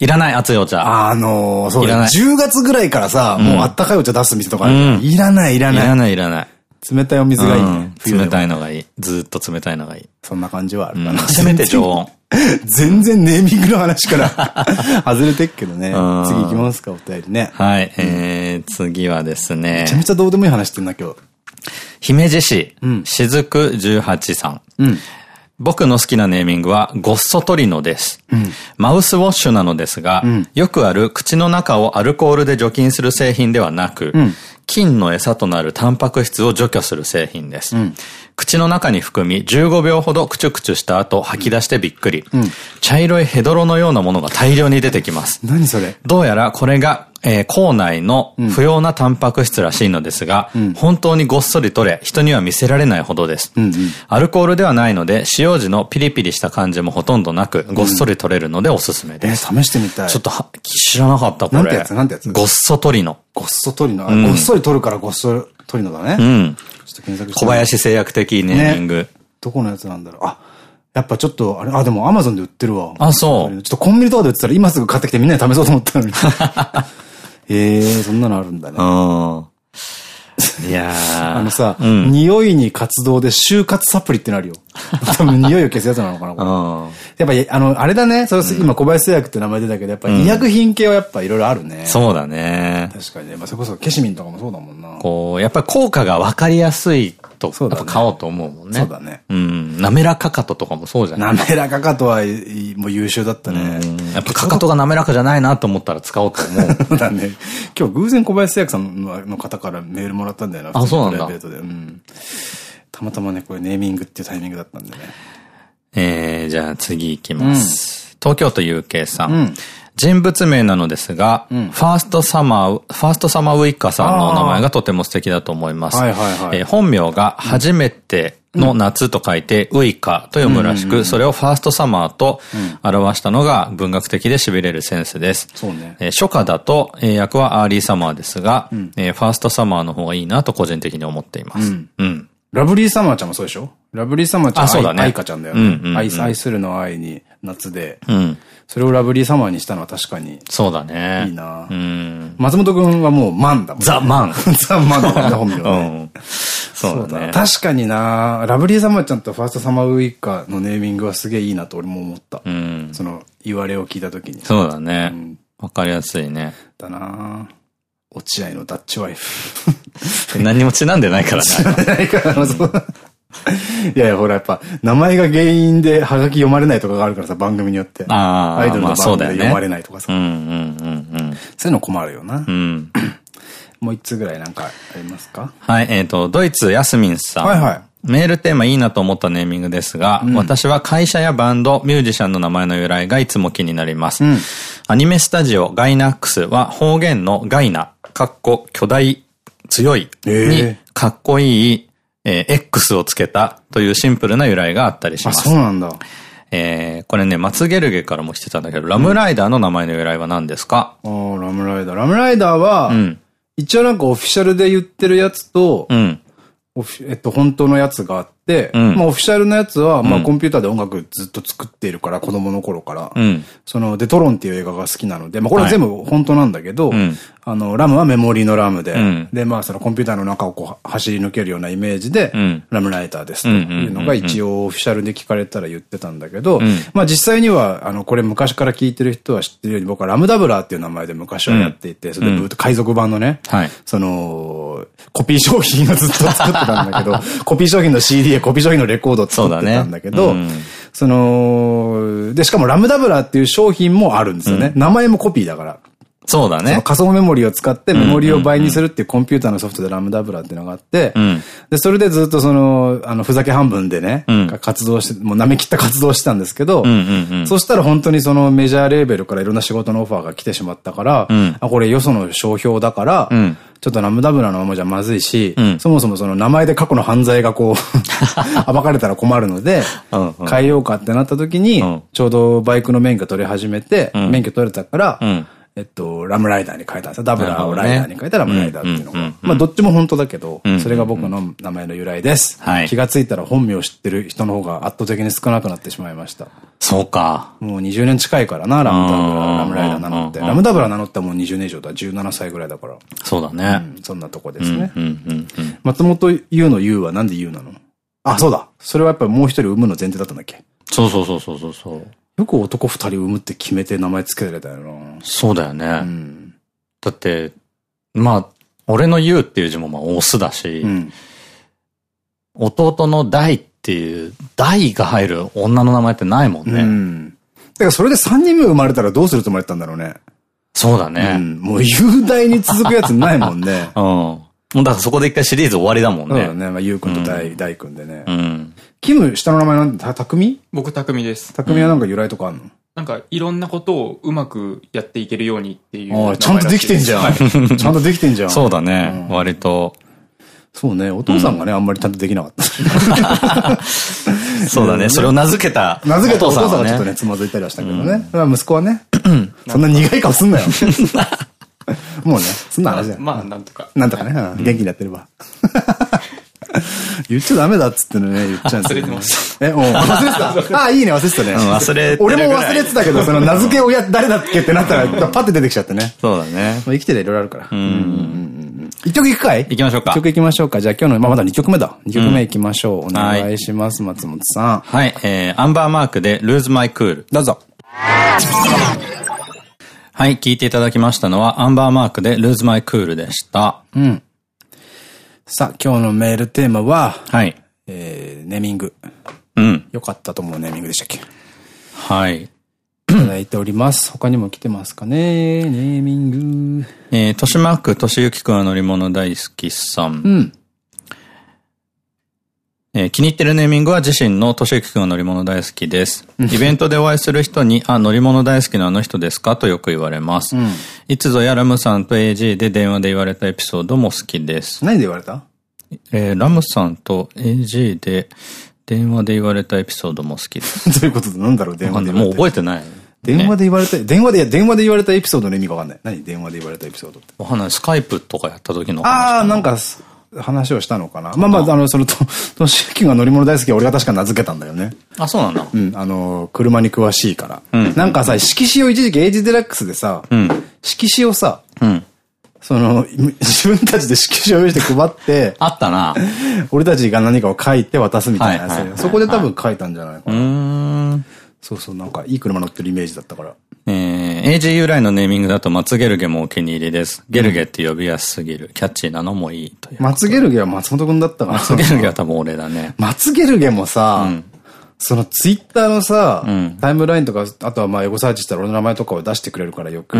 いらない、熱いお茶。あのー、そうだね。10月ぐらいからさ、もうあったかいお茶出す店とかある、うん、いらない、いらない。いらない、いらない。冷たいお水がいいね。冷たいのがいい。ずっと冷たいのがいい。そんな感じはあるかな。せめて常温。全然ネーミングの話から 外れてっけどね。次行きますか、お便りね。はい。えー、次はですね。めちゃめちゃどうでもいい話してんな、今日。姫路市、しずく18さん。うん僕の好きなネーミングはゴッソトリノです。うん、マウスウォッシュなのですが、うん、よくある口の中をアルコールで除菌する製品ではなく、うん、菌の餌となるタンパク質を除去する製品です。口の中に含み15秒ほどクチュクチュした後吐き出してびっくり。茶色いヘドロのようなものが大量に出てきます。何それ？どうやらこれがえー、口内の不要なタンパク質らしいのですが、うん、本当にごっそり取れ、人には見せられないほどです。うんうん、アルコールではないので、使用時のピリピリした感じもほとんどなく、ごっそり取れるのでおすすめです。うん、えー、試してみたい。ちょっとは、知らなかった、これ。なんてやつ？なんてやつごっそ取りの。ごっそ取りの。ごっそり取るからごっそ取りのだね。うん。ちょっと検索して。小林製薬的ネーミング。ね、どこのやつなんだろう。あ、やっぱちょっと、あれ、あ、でもアマゾンで売ってるわ。あ、そう。ちょっとコンビニとかで売ってたら今すぐ買ってきてみんなで試そうと思ったのに。え えー、そんなのあるんだね。いやあのさ、うん、匂いに活動で就活サプリってのあるよ。多分匂いを消すやつなのかな、これ。やっぱ、あの、あれだね、それ今小林製薬って名前出たけど、やっぱ医薬品系はやっぱいろいろあるね。そうだね。確かにね。まあ、それこそケシミンとかもそうだもんな。こう、やっぱり効果がわかりやすいと、やっぱ買おうと思うもんね。そうだね。うん。滑らかかととかもそうじゃない滑らかかとは、もう優秀だったね。やっぱかかとが滑らかじゃないなと思ったら使おうと思う。だね。今日偶然小林製薬さんの方からメールもらったんだよな。あ、そうなんだ。たまたまね、これネーミングっていうタイミングだったんでね。えー、じゃあ次行きます。東京都 UK さん。人物名なのですが、ファーストサマー、ファーストサマーウイッカさんの名前がとても素敵だと思います。本名が初めての夏と書いて、ウイカと読むらしく、それをファーストサマーと表したのが文学的で痺れるセンスです。そうね。初夏だと、訳は early summer ですが、 first summer の方がいいなと個人的に思っています。うん。ラブリーサマーちゃんもそうでしょ？ラブリーサマーちゃん。あ、そうだね。愛花ちゃんだよね。愛するの愛に夏で。うん。それをラブリーサマーにしたのは確かに。そうだね。いいなうん。松本くんはもうマンだもんね。 The Man。ザ・マンだ 本名ね。うん。そうだね。確かになラブリーサマーちゃんとファーストサマーウイカのネーミングはすげえいいなと俺も思った。うん。その、言われを聞いたときに。そうだね。わかりやすいね。だな落合のダッチワイフ。何にもちなんでないからね。ちなんでないから、そう。いやいや、ほら、やっぱ、名前が原因でハガキ読まれないとかがあるからさ、番組によって。ああ。アイドルの番組で読まれないとかさ。そういうの困るよな。うん。もう一つぐらいなんかありますか？はい、えっ、と、ドイツ、ヤスミンさん。はいはい。メールテーマいいなと思ったネーミングですが、うん、私は会社やバンド、ミュージシャンの名前の由来がいつも気になります。うん、アニメスタジオガイナックスは方言のガイナ、かっこ巨大、強いに、かっこいいえー、X をつけたというシンプルな由来があったりします。あ、そうなんだ。えー、これね、松ゲルゲからも来てたんだけど、ラムライダーの名前の由来は何ですか、うん、ああ、ラムライダー。ラムライダーは、うん、一応なんかオフィシャルで言ってるやつと、うん、えっと、本当のやつがあって、うん、まあオフィシャルのやつは、まあコンピューターで音楽ずっと作っているから、子供の頃から、うん、そのデトロンっていう映画が好きなので、まあこれは全部本当なんだけど、はい、あの、ラムはメモリーのラムで、うん、で、まあそのコンピューターの中をこう走り抜けるようなイメージで、ラムライターですというのが一応オフィシャルで聞かれたら言ってたんだけど、まあ実際には、あの、これ昔から聞いてる人は知ってるように、僕はラムダブラーっていう名前で昔はやっていて、それでブート海賊版のね、はい、その、コピー商品をずっと作ってたんだけど、コピー商品の CD やコピー商品のレコードを作ってたんだけど、そ,、ねうん、その、で、しかもラムダブラっていう商品もあるんですよね。うん、名前もコピーだから。そうだね。仮想メモリを使ってメモリを倍にするっていうコンピューターのソフトでラムダブラっていうのがあって、うん、で、それでずっとその、あの、ふざけ半分でね、うん、活動して、もう舐め切った活動してたんですけど、そしたら本当にそのメジャーレーベルからいろんな仕事のオファーが来てしまったから、うん、あ、これよその商標だから、ちょっとラムダブラのままじゃまずいし、そもそもその名前で過去の犯罪がこう 暴かれたら困るので、変えようかってなった時に、ちょうどバイクの免許取り始めて、免許取れたから、えっと、ラムライダーに変えたんですよ。ダブラーをライダーに変えたラムライダーっていうのが。まあ、どっちも本当だけど、それが僕の名前の由来です。気がついたら本名を知ってる人の方が圧倒的に少なくなってしまいました。そうか。もう20年近いからな、ラムダブラ、ラムライダー名乗って。ラムダブラ名乗ったらもう20年以上だ。17歳ぐらいだから。そうだね。そんなとこですね。松本優の優はなんで優なの？あ、そうだ。それはやっぱりもう一人産むの前提だったんだっけ？そうそうそうそうそう。よく男二人産むって決めて名前つけられたよな。そうだよね。うん、だって、まあ、俺の優っていう字もまあオスだし、うん、弟の大っていう、大が入る女の名前ってないもんね。うん。だからそれで三人目生まれたらどうすると思ってたんだろうね。そうだね。うん、もう雄大に続くやつないもんね。うん。もうだからそこで一回シリーズ終わりだもんね。そうだね。まあ、ゆうくんと大、大くんでね。うん。キム、下の名前なんた、たくみ僕、たくみです。たくみはなんか由来とかあるの、なんか、いろんなことをうまくやっていけるようにっていう。ああ、ちゃんとできてんじゃん。ちゃんとできてんじゃん。そうだね。割と。そうね。お父さんがね、あんまりちゃんとできなかった。そうだね。それを名付けた。名付けたお父さんがちょっとね、つまずいたりはしたけどね。息子はね。そんな苦い顔すんなよ。もうね、そんな話だよ。まあ、なんとか。なんとかね。元気にやってれば。言っちゃダメだっつってね、言っちゃうんですよ。忘れてました。え、もう忘れてた。ああ、いいね、忘れてたね。忘れて俺も忘れてたけど、その名付け親誰だっけってなったら、パッて出てきちゃってね。そうだね。生きてていろいろあるから。うん。一曲いくかい？行きましょうか。一曲いきましょうか。じゃあ今日の、まあまだ二曲目だ。二曲目いきましょう。お願いします、松本さん。はい、えー、アンバーマークで Lose My Cool。どうぞ。はい、聞いていただきましたのは、アンバーマークで Lose My Cool でした。うん。さあ、今日のメールテーマは、はい。えー、ネーミング。うん。よかったと思うネーミングでしたっけ？はい。いただいております。他にも来てますかね？ネーミング。えー、豊島区、としゆきくんは乗り物大好きさん。うん。えー、気に入ってるネーミングは自身のとしゆきくんは乗り物大好きです。イベントでお会いする人に、あ、乗り物大好きなあの人ですか？とよく言われます。うん、いつぞやラムさんと AG で電話で言われたエピソードも好きです。何で言われた？えー、ラムさんと AG で電話で言われたエピソードも好きです。どういうことなんだろう？電話でもう覚えてない。電話で言われた、電話で、電話で言われたエピソードの意味がわかんない。何？電話で言われたエピソードって。わかんない。スカイプとかやった時のああ、なんか、話をしたのかな。まあまあ、あの、その、と、としきが乗り物大好きは俺が確か名付けたんだよね。あ、そうなんだ。うん、あの、車に詳しいから。うん。なんかさ、色紙を一時期エイジデラックスでさ、うん。色紙をさ、うん。その、自分たちで色紙を用意して配って、あったな。俺たちが何かを書いて渡すみたいなやつ。そこで多分書いたんじゃないかな。うん。そうそう、なんかいい車乗ってるイメージだったから。えー、AG 由来のネーミングだと松ゲルゲもお気に入りです。ゲルゲって呼びやすすぎる。キャッチーなのもいいという。松ゲルゲは松本くんだったかな松ゲルゲは多分俺だね。松ゲルゲもさ、うんそのツイッターのさ、うん、タイムラインとか、あとはまあエゴサーチしたら俺の名前とかを出してくれるからよく、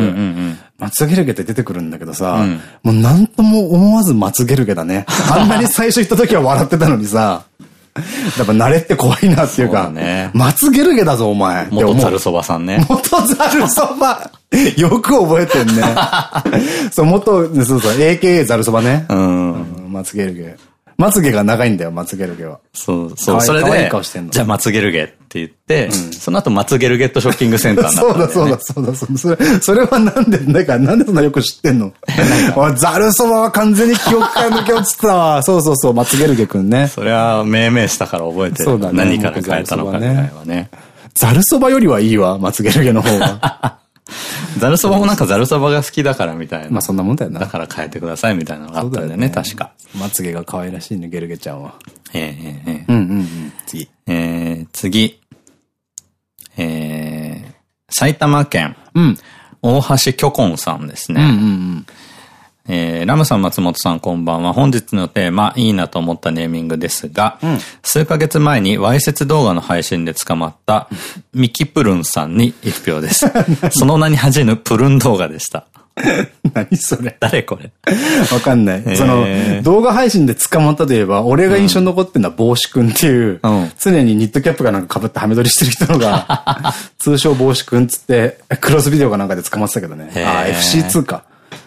松ゲルゲって出てくるんだけどさ、うん、もうなんとも思わず松ゲルゲだね。あんなに最初行った時は笑ってたのにさ、やっぱ慣れって怖いなっていうか、ね、松ゲルゲだぞお前。元ザルそばさんね。元ザルそばよく覚えてんね。そう、元、そうそう、AKA ザルそばね。うん。松ゲルゲ。まつげが長いんだよ、まつげる毛は。そう、そう、それで、じゃあまつげる毛って言って、その後まつげるゲットショッピングセンターになったそうだ、そうだ、そうだ、それ、それはなんで、なんか、なんでそんなよく知ってんの？ザルそばは完全に記憶から抜け落ちたわ。そうそうそう、まつげる毛くんね。それは命名したから覚えてる。そうだね。何から変えたのかぐらいはね。ザルそばよりはいいわ、まつげる毛の方が。ザルそばもなんかザルそばが好きだからみたいな。まあそんなもんだよな。だから変えてくださいみたいなのがあったんだよね、確か。まつげが可愛らしいね、ゲルゲちゃんは。ええええ。うんうんうん。次。えー、次。えー、埼玉県。うん。大橋巨根さんですね。うんうんうん。えー、ラムさん、松本さん、こんばんは。本日のテーマ、いいなと思ったネーミングですが、うん、数ヶ月前にわいせつ動画の配信で捕まった、ミキプルンさんに一票です。その名に恥じぬプルン動画でした。何それ誰これ？わかんない。その、動画配信で捕まったといえば、俺が印象に残ってるのは帽子くんっていう、うん、常にニットキャップがなんか被ってハメ撮りしてる人のが、通称帽子くんつって、クロスビデオかなんかで捕まってたけどね。あ、FC2 か。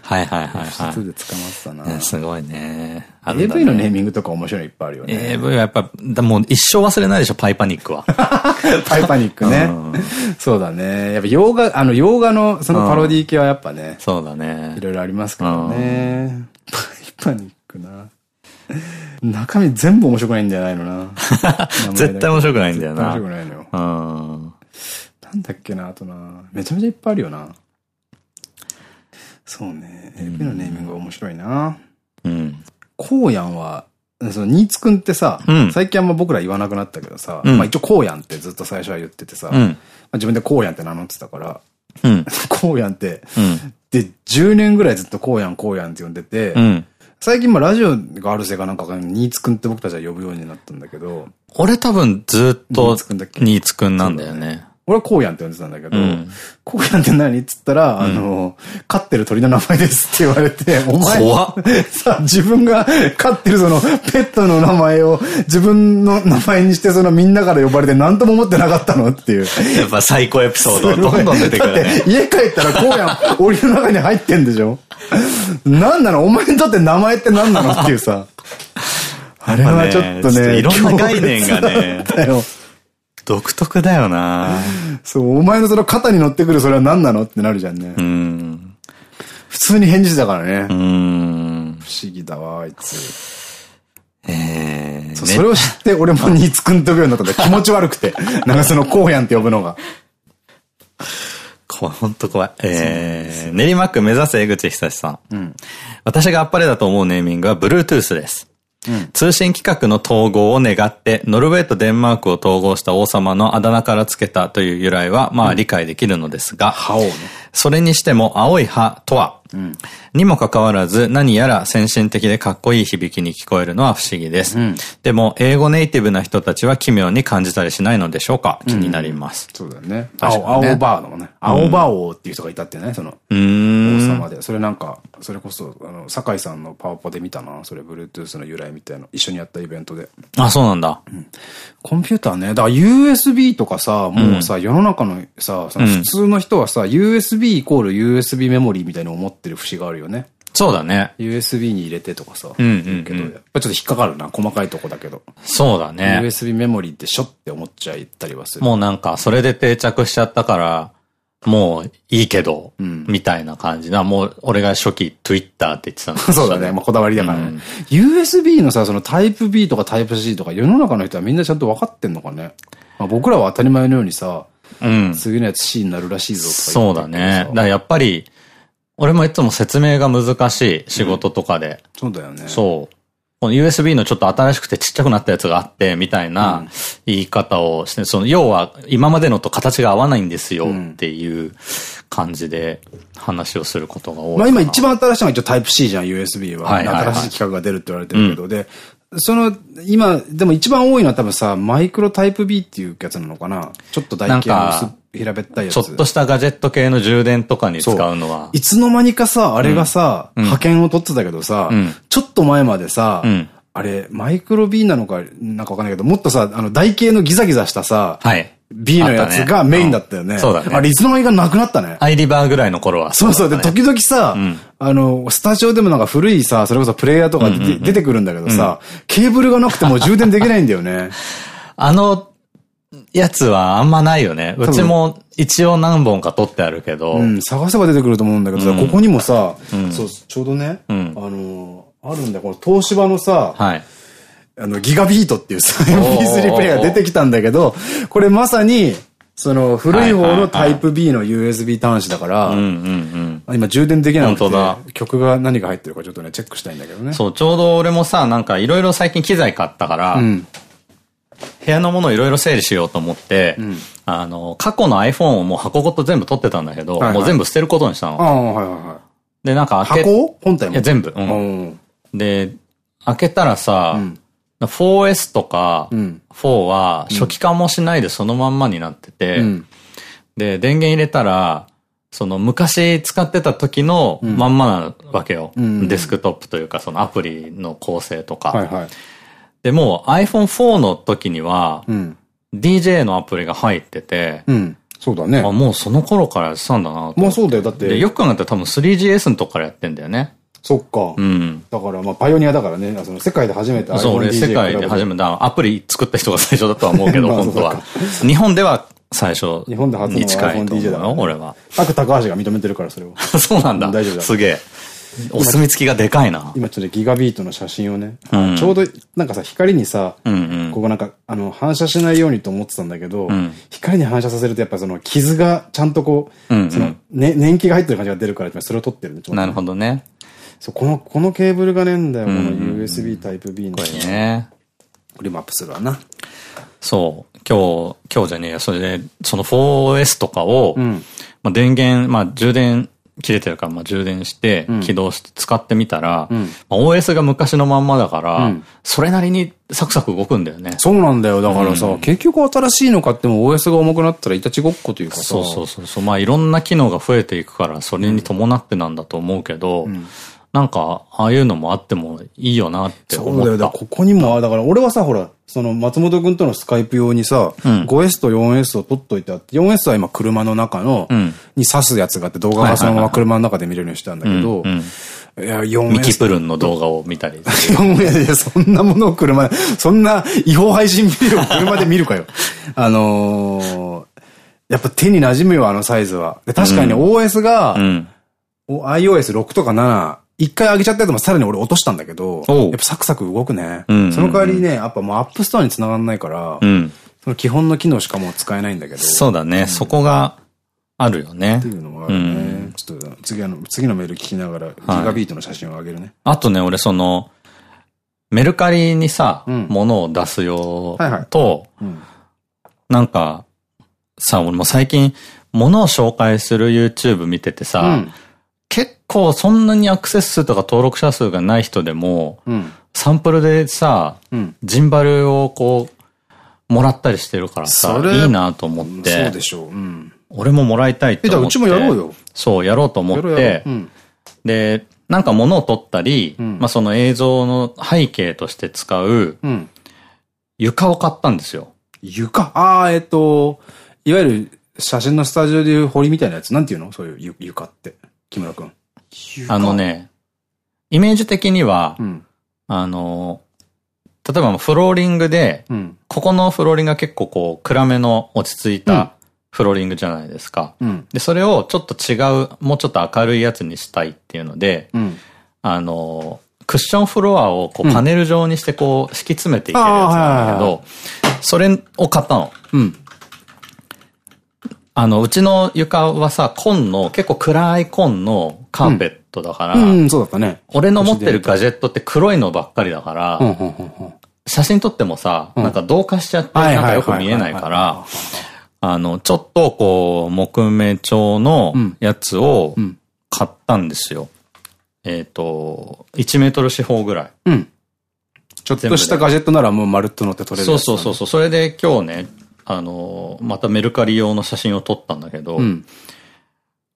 はいはいはいはい。2で捕まってたな。すごいね。AV のネーミングとか面白いのいっぱいあるよね。AV はやっぱ、もう一生忘れないでしょ、パイパニックは。パイパニックね。そうだね。やっぱ洋画、あの洋画のそのパロディ系はやっぱね。そうだね。いろいろありますからね。パイパニックな。中身全部面白くないんじゃないのな。絶対面白くないんだよな。面白くないのよ。うん。なんだっけな、あとな。めちゃめちゃいっぱいあるよな。そうね。AV のネーミング面白いな。うん。こうやんは、その、新津くんってさ、うん、最近あんま僕ら言わなくなったけどさ、うん、まあ一応こうやんってずっと最初は言っててさ、うん、まあ自分でこうやんって名乗ってたから、うん、こうやんって、で、10年ぐらいずっとこうやんこうやんって呼んでて、最近まあラジオがあるせいかなんか新津くんって僕たちは呼ぶようになったんだけど、俺多分ずっと新津くんなんだよね。俺はこうやんって呼んでたんだけど、こうやんって何っつったら、あの、飼ってる鳥の名前ですって言われて、お前、さ、自分が飼ってるその、ペットの名前を自分の名前にして、そのみんなから呼ばれて何とも思ってなかったのっていう。やっぱ最高エピソードどんどん出てくる、ね。家帰ったらこうやん、檻の中に入ってんでしょ？何なの？お前にとって名前って何なの？っていうさ。あれはちょっとね、いろんな概念がね。独特だよなそう、お前のその肩に乗ってくるそれは何なのってなるじゃんね。うん。普通に返事だからね。うん。不思議だわ、あいつ。ええー。そそれを知って俺もニーツくん飛ぶようになったんだ。気持ち悪くて。なんかそのこうやんって呼ぶのが。怖い、ほんと怖い。えー、練馬区目指す江口久さん。うん。私があっぱれだと思うネーミングは Bluetooth です。通信規格の統合を願って、ノルウェーとデンマークを統合した王様のあだ名から付けたという由来は、まあ理解できるのですが、うんね、それにしても青い歯とは、にもかかわらず何やら先進的でかっこいい響きに聞こえるのは不思議です。うん、でも、英語ネイティブな人たちは奇妙に感じたりしないのでしょうか？気になります。そうだね。ね青、青バーのね。青バー王っていう人がいたってね、その、王様で。それなんか、それこそ、あの、酒井さんのパワポで見たな。それ、Bluetooth の由来みたいな。一緒にやったイベントで。あ、そうなんだ。うん、コンピューターね。だから USB とかさ、もうさ、世の中のさ、その普通の人はさ、USB イコール USB メモリーみたいな思ってる節があるよね。そうだね。USB に入れてとかさ。うんうんけど、やっぱちょっと引っかかるな。細かいとこだけど。そうだね。USB メモリーってしょって思っちゃったりはする。もうなんか、それで定着しちゃったから、もういいけど、うん、みたいな感じな。もう俺が初期 Twitter って言ってたの。そうだね。まあこだわりだからね。うん、USB のさ、そのタイプ B とかタイプ C とか世の中の人はみんなちゃんと分かってんのかね。まあ、僕らは当たり前のようにさ、うん、次のやつ C になるらしいぞとかそうだね。だからやっぱり、俺もいつも説明が難しい仕事とかで。そうだよね。そう。この USB のちょっと新しくてちっちゃくなったやつがあって、みたいな言い方をして、その、要は今までのと形が合わないんですよっていう感じで話をすることが多い。まあ今一番新しいのが一応 Type-C じゃん、USB は。新しい規格が出るって言われてるけど、で、その、今、でも一番多いのは多分さ、マイクロタイプ B っていうやつなのかな？ちょっと台形の平べったいやつ。ちょっとしたガジェット系の充電とかに使うのは。いつの間にかさ、あれがさ、うん、派遣を取ってたけどさ、うん、ちょっと前までさ、うん、あれ、マイクロ B なのか、なんかわかんないけど、もっとさ、あの、台形のギザギザしたさ、はい。B のやつがメインだったよね。そうだね。あれ、いつの間にかなくなったね。アイリバーぐらいの頃は。そうそう。で、時々さ、あの、スタジオでもなんか古いさ、それこそプレイヤーとか出てくるんだけどさ、ケーブルがなくても 充電できないんだよね。あの、やつはあんまないよね。うちも一応何本か取ってあるけど。うん、探せば出てくると思うんだけどさ、ここにもさ、そう、ちょうどね、あの、あるんだよ。この東芝のさ、はい。あの、ギガビートっていうさ、MP3 プレイヤー出てきたんだけど、これまさに、その古い方のタイプ B の USB 端子だから、今充電できなくて、曲が何が入ってるかちょっとね、チェックしたいんだけどね。そう、ちょうど俺もさ、なんかいろいろ最近機材買ったから、うん、部屋のものをいろいろ整理しようと思って、うん、あの、過去の iPhone をもう箱ごと全部取ってたんだけど、はいはい、もう全部捨てることにしたの。はいはいはい、で、なんか開け、箱？本体も？いや、全部。うん、で、開けたらさ、うん 4S とか4は初期化もしないでそのまんまになってて、うん、で、電源入れたら、その昔使ってた時のまんまなわけよ。デスクトップというかそのアプリの構成とか。はいはい、でも iPhone4 の時には、DJ のアプリが入ってて、うん、そうだね。あ、もうその頃からやってたんだなまあそうだよ。だって。よく考えたら多分 3GS のとこからやってんだよね。そっか。うん。だから、まあ、パイオニアだからね。その世界で初めてそう、俺世界で初めて、アプリ作った人が最初だとは思うけど、本当は。日本では最初日本で初の DJ だよ、俺は。各高橋が認めてるから、それを。そうなんだ。大丈夫だ。すげえ。お墨付きがでかいな。今ちょっとギガビートの写真をね、うん、ちょうどなんかさ、光にさ、ここなんか、あの、反射しないようにと思ってたんだけど、うん、光に反射させるとやっぱその傷がちゃんとこう、その、ね、年季が入ってる感じが出るから、それを撮ってるね、なるほどね。そう、この、このケーブルがねえんだよ、この USB タイプ B の。これね。これもアップするわな。そう。今日、今日じゃねえや、それで、その 4OS とかを、うん、まあ電源、まあ充電切れてるから、まあ充電して、起動して使ってみたら、うん、まあ、OS が昔のまんまだから、うん、それなりにサクサク動くんだよね。そうなんだよ。だからさ、うん、結局新しいの買っても OS が重くなったらいたちごっこというかさ。そうそうそうそう。まあいろんな機能が増えていくから、それに伴ってなんだと思うけど、なんか、ああいうのもあってもいいよなって思った。そうだよ。だここにも、だから俺はさ、ほら、その松本くんとのスカイプ用にさ、うん、5S と 4S を取っといてあって、4S は今車の中の、うん、に挿すやつがあって動画がそのまま車の中で見れるようにしたんだけど、いや、4S。ミキプルンの動画を見たり。4S、いや、そんなものを車、そんな違法配信ビデオを車で見るかよ。あのー、やっぱ手に馴染むよ、あのサイズは。で確かに OS が、うん、iOS6 とか7、一回上げちゃったやつもさらに俺落としたんだけど、やっぱサクサク動くね。その代わりね、やっぱもう App Store に繋がんないから、うん、その基本の機能しかもう使えないんだけど。そうだね、うん、そこがあるよね。っていうのもあるね。うん、ちょっと次あの、次のメール聞きながら、ギガビートの写真をあげるね。あとね、俺その、メルカリにさ、物を出すよと、なんか、さ、俺も最近、物を紹介する YouTube 見ててさ、結構そんなにアクセス数とか登録者数がない人でも、うん、サンプルでさ、うん、ジンバルをこう、もらったりしてるからさ、いいなと思って。そうでしょう。うん、俺ももらいたいって思って。うちもやろうよ。そう、やろうと思って、で、なんか物を撮ったり、まあその映像の背景として使う、床を買ったんですよ。床？ああ、えっと、いわゆる写真のスタジオでいう堀みたいなやつ、なんていうの？そういう床って。木村くん。あのね、イメージ的には、うん、あの、例えばフローリングで、うん、ここのフローリングが結構こう、暗めの落ち着いたフローリングじゃないですか。うん、で、それをちょっと違う、もうちょっと明るいやつにしたいっていうので、あの、クッションフロアをこうパネル状にしてこう敷き詰めていけるやつなんだけど、それを買ったの。あの、うちの床はさ、紺の、結構暗い紺のカーペットだから、うん、うん、そうだったね。俺の持ってるガジェットって黒いのばっかりだから、写真撮ってもさ、なんか同化しちゃって、なんかよく見えないから、あの、ちょっとこう、木目調のやつを買ったんですよ。えっと、1メートル四方ぐらい。うん。ちょっとしたガジェットならもう丸っと乗って撮れる、そうそうそうそう。それで今日ね、あの、またメルカリ用の写真を撮ったんだけど、うん、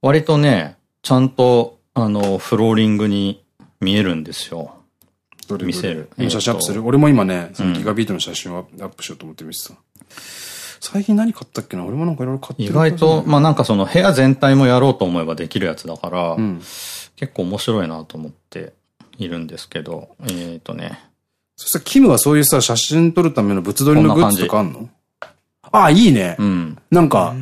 割とね、ちゃんと、あの、フローリングに見えるんですよ。どれ見せる。写真アップする。俺も今ね、そのギガビートの写真をアップしようと思って見せた。最近何買ったっけな？俺もなんかいろいろ買って意外と、まあなんかその部屋全体もやろうと思えばできるやつだから、うん、結構面白いなと思っているんですけど、えっ、ー、とね。そしたらキムはそういうさ、写真撮るための物撮りのグッズとかあんの？ああ、いいね。うん。なんか、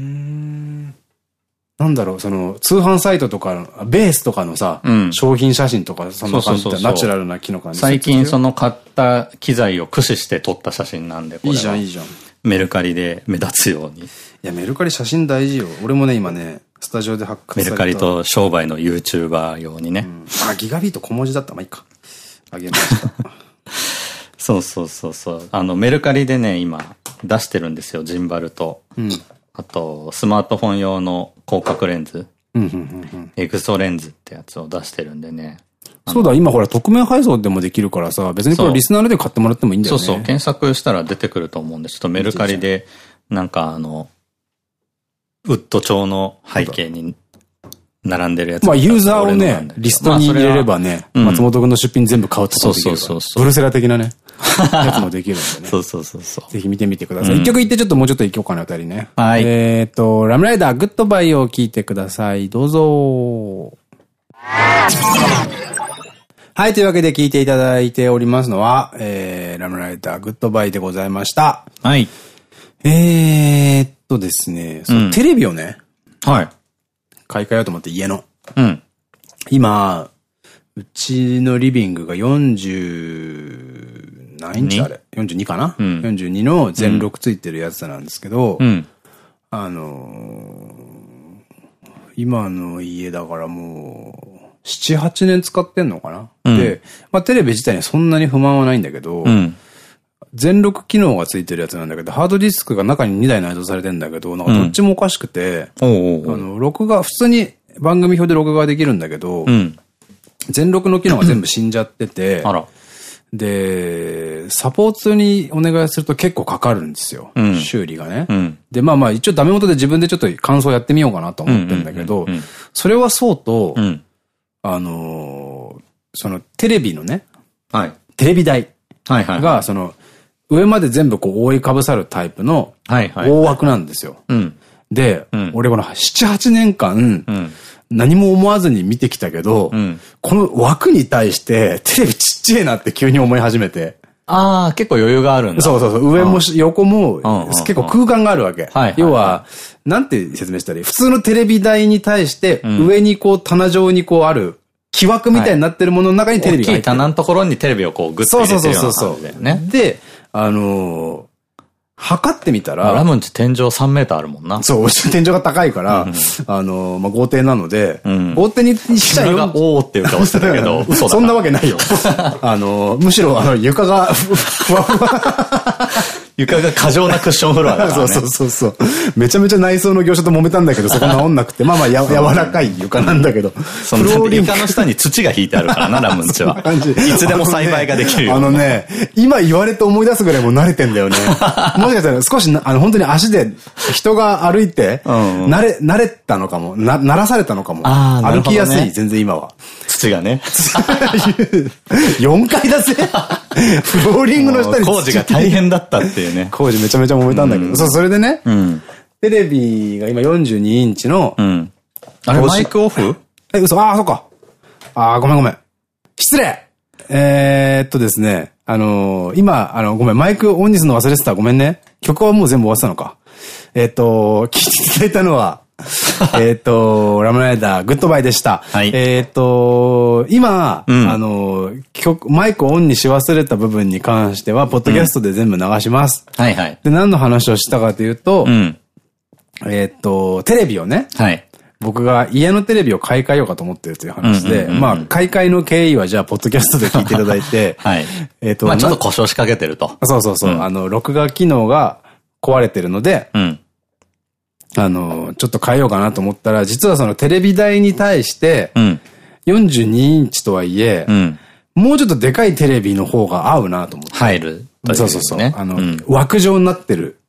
なんだろう、その、通販サイトとか、ベースとかのさ、うん、商品写真とか、そんな感じで、ナチュラルな機能感じ最近その買った機材を駆使して撮った写真なんで、いいじゃん、いいじゃん。メルカリで目立つように。いや、メルカリ写真大事よ。俺もね、今ね、スタジオで発掘メルカリと商売の YouTuber 用にね。うん、あ、ギガビート小文字だった。まあいいか。あげました。そうそうそうそう。あの、メルカリでね、今、出してるんですよ、ジンバルと。うん、あと、スマートフォン用の広角レンズ。エクソレンズってやつを出してるんでね。そうだ、今ほら、匿名配送でもできるからさ、別にこれリスナーで買ってもらってもいいんだよね。そうそう、検索したら出てくると思うんで、ちょっとメルカリで、なんかあの、ウッド調の背景に並んでるやつ。まあ、ユーザーをね、リストに入れればね、松本くんの出品全部買うってことできるそうそうそう。ブルセラ的なね、やつもできるんでね。そうそうそうそう。ぜひ見てみてください。一曲いってちょっともうちょっと行こうかな、二人ね。はい。えっと、ラムライダーグッドバイを聴いてください。どうぞ。はい、というわけで聞いていただいておりますのは、えー、ラムライダーグッドバイでございました。はい。えーっとですね、そのテレビをね、はい。買い替えようと思って家の。うん。今、うちのリビングが40何インチあれ ?42 かな、うん、?42 の全録ついてるやつなんですけど、うん、あのー、今の家だからもう、7、8年使ってんのかな、うん、で、まあテレビ自体にそんなに不満はないんだけど、うん全録機能がついてるやつなんだけど、ハードディスクが中に2台内蔵されてんだけど、なんかどっちもおかしくて、あの、録画、普通に番組表で録画できるんだけど、うん、全録の機能が全部死んじゃってて、で、サポートにお願いすると結構かかるんですよ。うん、修理がね。うん、で、まあまあ一応ダメ元で自分でちょっと感想やってみようかなと思ってんだけど、それはそうと、あのー、そのテレビのね、はい、テレビ台が、その、上まで全部こう覆いかぶさるタイプの大枠なんですよ。で、うん、俺この7、8年間、うん何も思わずに見てきたけど、うん、この枠に対してテレビちっちゃいなって急に思い始めて。ああ、結構余裕があるんだ。そうそうそう。上も横も結構空間があるわけ。要は、なんて説明したらいい？普通のテレビ台に対して上にこう棚状にこうある木枠みたいになってるものの中にテレビが入ってる。大きい棚のところにテレビをこうグッと入れてるような感じだよね。そうそうそうそう。で、あのー、測ってみたら。ラムンチ天井3メーターあるもんな。そう、天井が高いから、あの、まあ、豪邸なので、豪邸にしちゃうが、おーっていう顔してたけど、嘘だ。そんなわけないよ。あの、むしろ、あの、床が、ふわふわ。床が過剰なクッションフロアだから、ね、そうそうそう。めちゃめちゃ内装の業者と揉めたんだけど、そこ治んなくて、まあまあや、柔らかい床なんだけど。その床の下に土が引いてあるからな、ラムンチは。いつでも栽培ができるよ。あのね、今言われて思い出すぐらいもう慣れてんだよね。もしかしたら少し、あの、本当に足で人が歩いて、慣れ、慣れたのかも。な、慣らされたのかも。歩きやすい、全然今は。土がね。4階だぜフローリングの下に工事が大変だったっていうね。工事めちゃめちゃ揉めたんだけど。そう、それでね、テレビが今42インチの、あれマイクオフ？え、嘘ああ、そっか。ああ、ごめんごめん。失礼えー、っとですね、あのー、今、あの、ごめん、マイクオンにするの忘れてた。ごめんね。曲はもう全部終わってたのか。えっと、聞いていただいたのは、えっと、ラムライダー、グッドバイでした。はい、えっと、今、うん、あの、曲、マイクをオンにし忘れた部分に関しては、ポッドキャストで全部流します。うん、はいはい。で、何の話をしたかというと、うん、えっと、テレビをね、はい。僕が家のテレビを買い替えようかと思ってるという話で、まあ、買い替えの経緯はじゃあ、ポッドキャストで聞いていただいて、はい。えっと、まあ、ちょっと故障しかけてると。そうそうそう。あの、録画機能が壊れてるので、うん。あの、ちょっと変えようかなと思ったら、実はそのテレビ台に対して、42インチとはいえ、うん、もうちょっとでかいテレビの方が合うなと思って。入る、ね。そうそうそう。あの、うん、枠状になってる。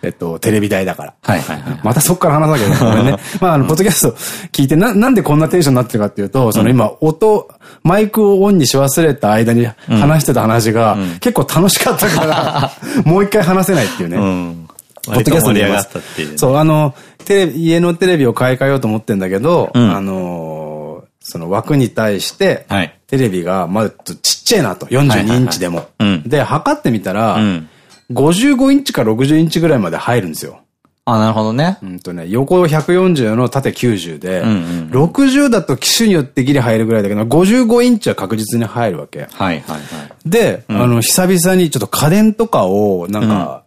えっと、テレビ台だから。はいはいはい。またそっから話さなきゃいけない。ね。まあ、あの、ポッドキャスト聞いて、な、なんでこんなテンションになってるかっていうと、その今、音、マイクをオンにし忘れた間に話してた話が、結構楽しかったから、もう一回話せないっていうね。うんポッドキャストで盛り上がったっていう。そう、あの、テレビ、家のテレビを買い替えようと思ってんだけど、うん、あのその枠に対して、はい、テレビがまだちっちゃいなと。42インチでも。で、測ってみたら、うん、55インチか60インチぐらいまで入るんですよ。あ、なるほどね。うんとね、横140の縦90で、60だと機種によってギリ入るぐらいだけど、55インチは確実に入るわけ。はいはいはい。で、うん、あの、久々にちょっと家電とかを、なんか、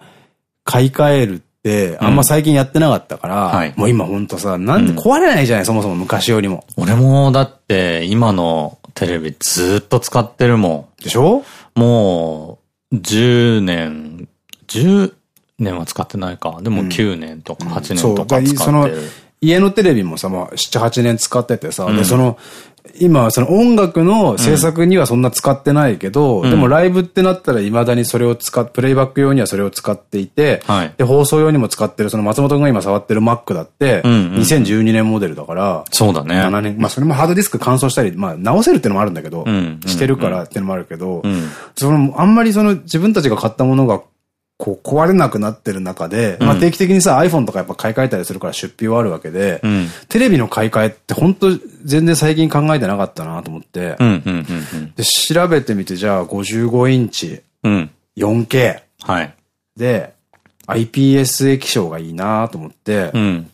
買い替えるって、あんま最近やってなかったから、はい、もう今ほんとさ、なんで壊れないじゃない、そもそも昔よりも。俺もだって今のテレビずっと使ってるもん。でしょ？もう、10年、10年は使ってないか。でも9年とか8年とか使ってる。うん、その家のテレビもさ、まあ、7、8年使っててさ、うん、で、その、今、その音楽の制作にはそんな使ってないけど、うん、でもライブってなったら未だにそれを使っ、プレイバック用にはそれを使っていて、はい、で、放送用にも使ってる、その松本君が今触ってる Mac だって、2012年モデルだから、そうだね。7年、まあそれもハードディスク乾燥したり、まあ直せるってのもあるんだけど、してるからってのもあるけど、その、あんまりその自分たちが買ったものがこう壊れなくなってる中で、まあ定期的にさ、iPhone とかやっぱ買い替えたりするから出費はあるわけで、うん、テレビの買い替えって本当全然最近考えてなかったなと思って、で、調べてみて、じゃあ55インチ、うん、4K、はい、で、IPS 液晶がいいなと思って、うん、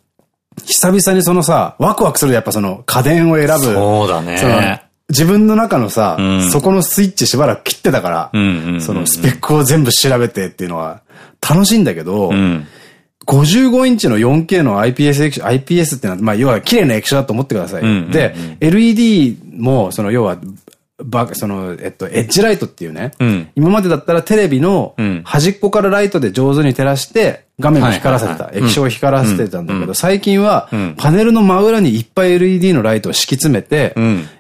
久々にそのさ、ワクワクするやっぱその家電を選ぶ。そうだね。自分の中のさ、うん、そこのスイッチしばらく切ってたから、そのスペックを全部調べてっていうのは楽しいんだけど、うん、55インチの 4K の IPS 液晶、IPS ってのは、まあ要は綺麗な液晶だと思ってください。で、LED も、その要は、バその、えっと、エッジライトっていうね、うん、今までだったらテレビの端っこからライトで上手に照らして、画面を光らせてた。液晶を光らせてたんだけど、最近は、パネルの真裏にいっぱい LED のライトを敷き詰めて、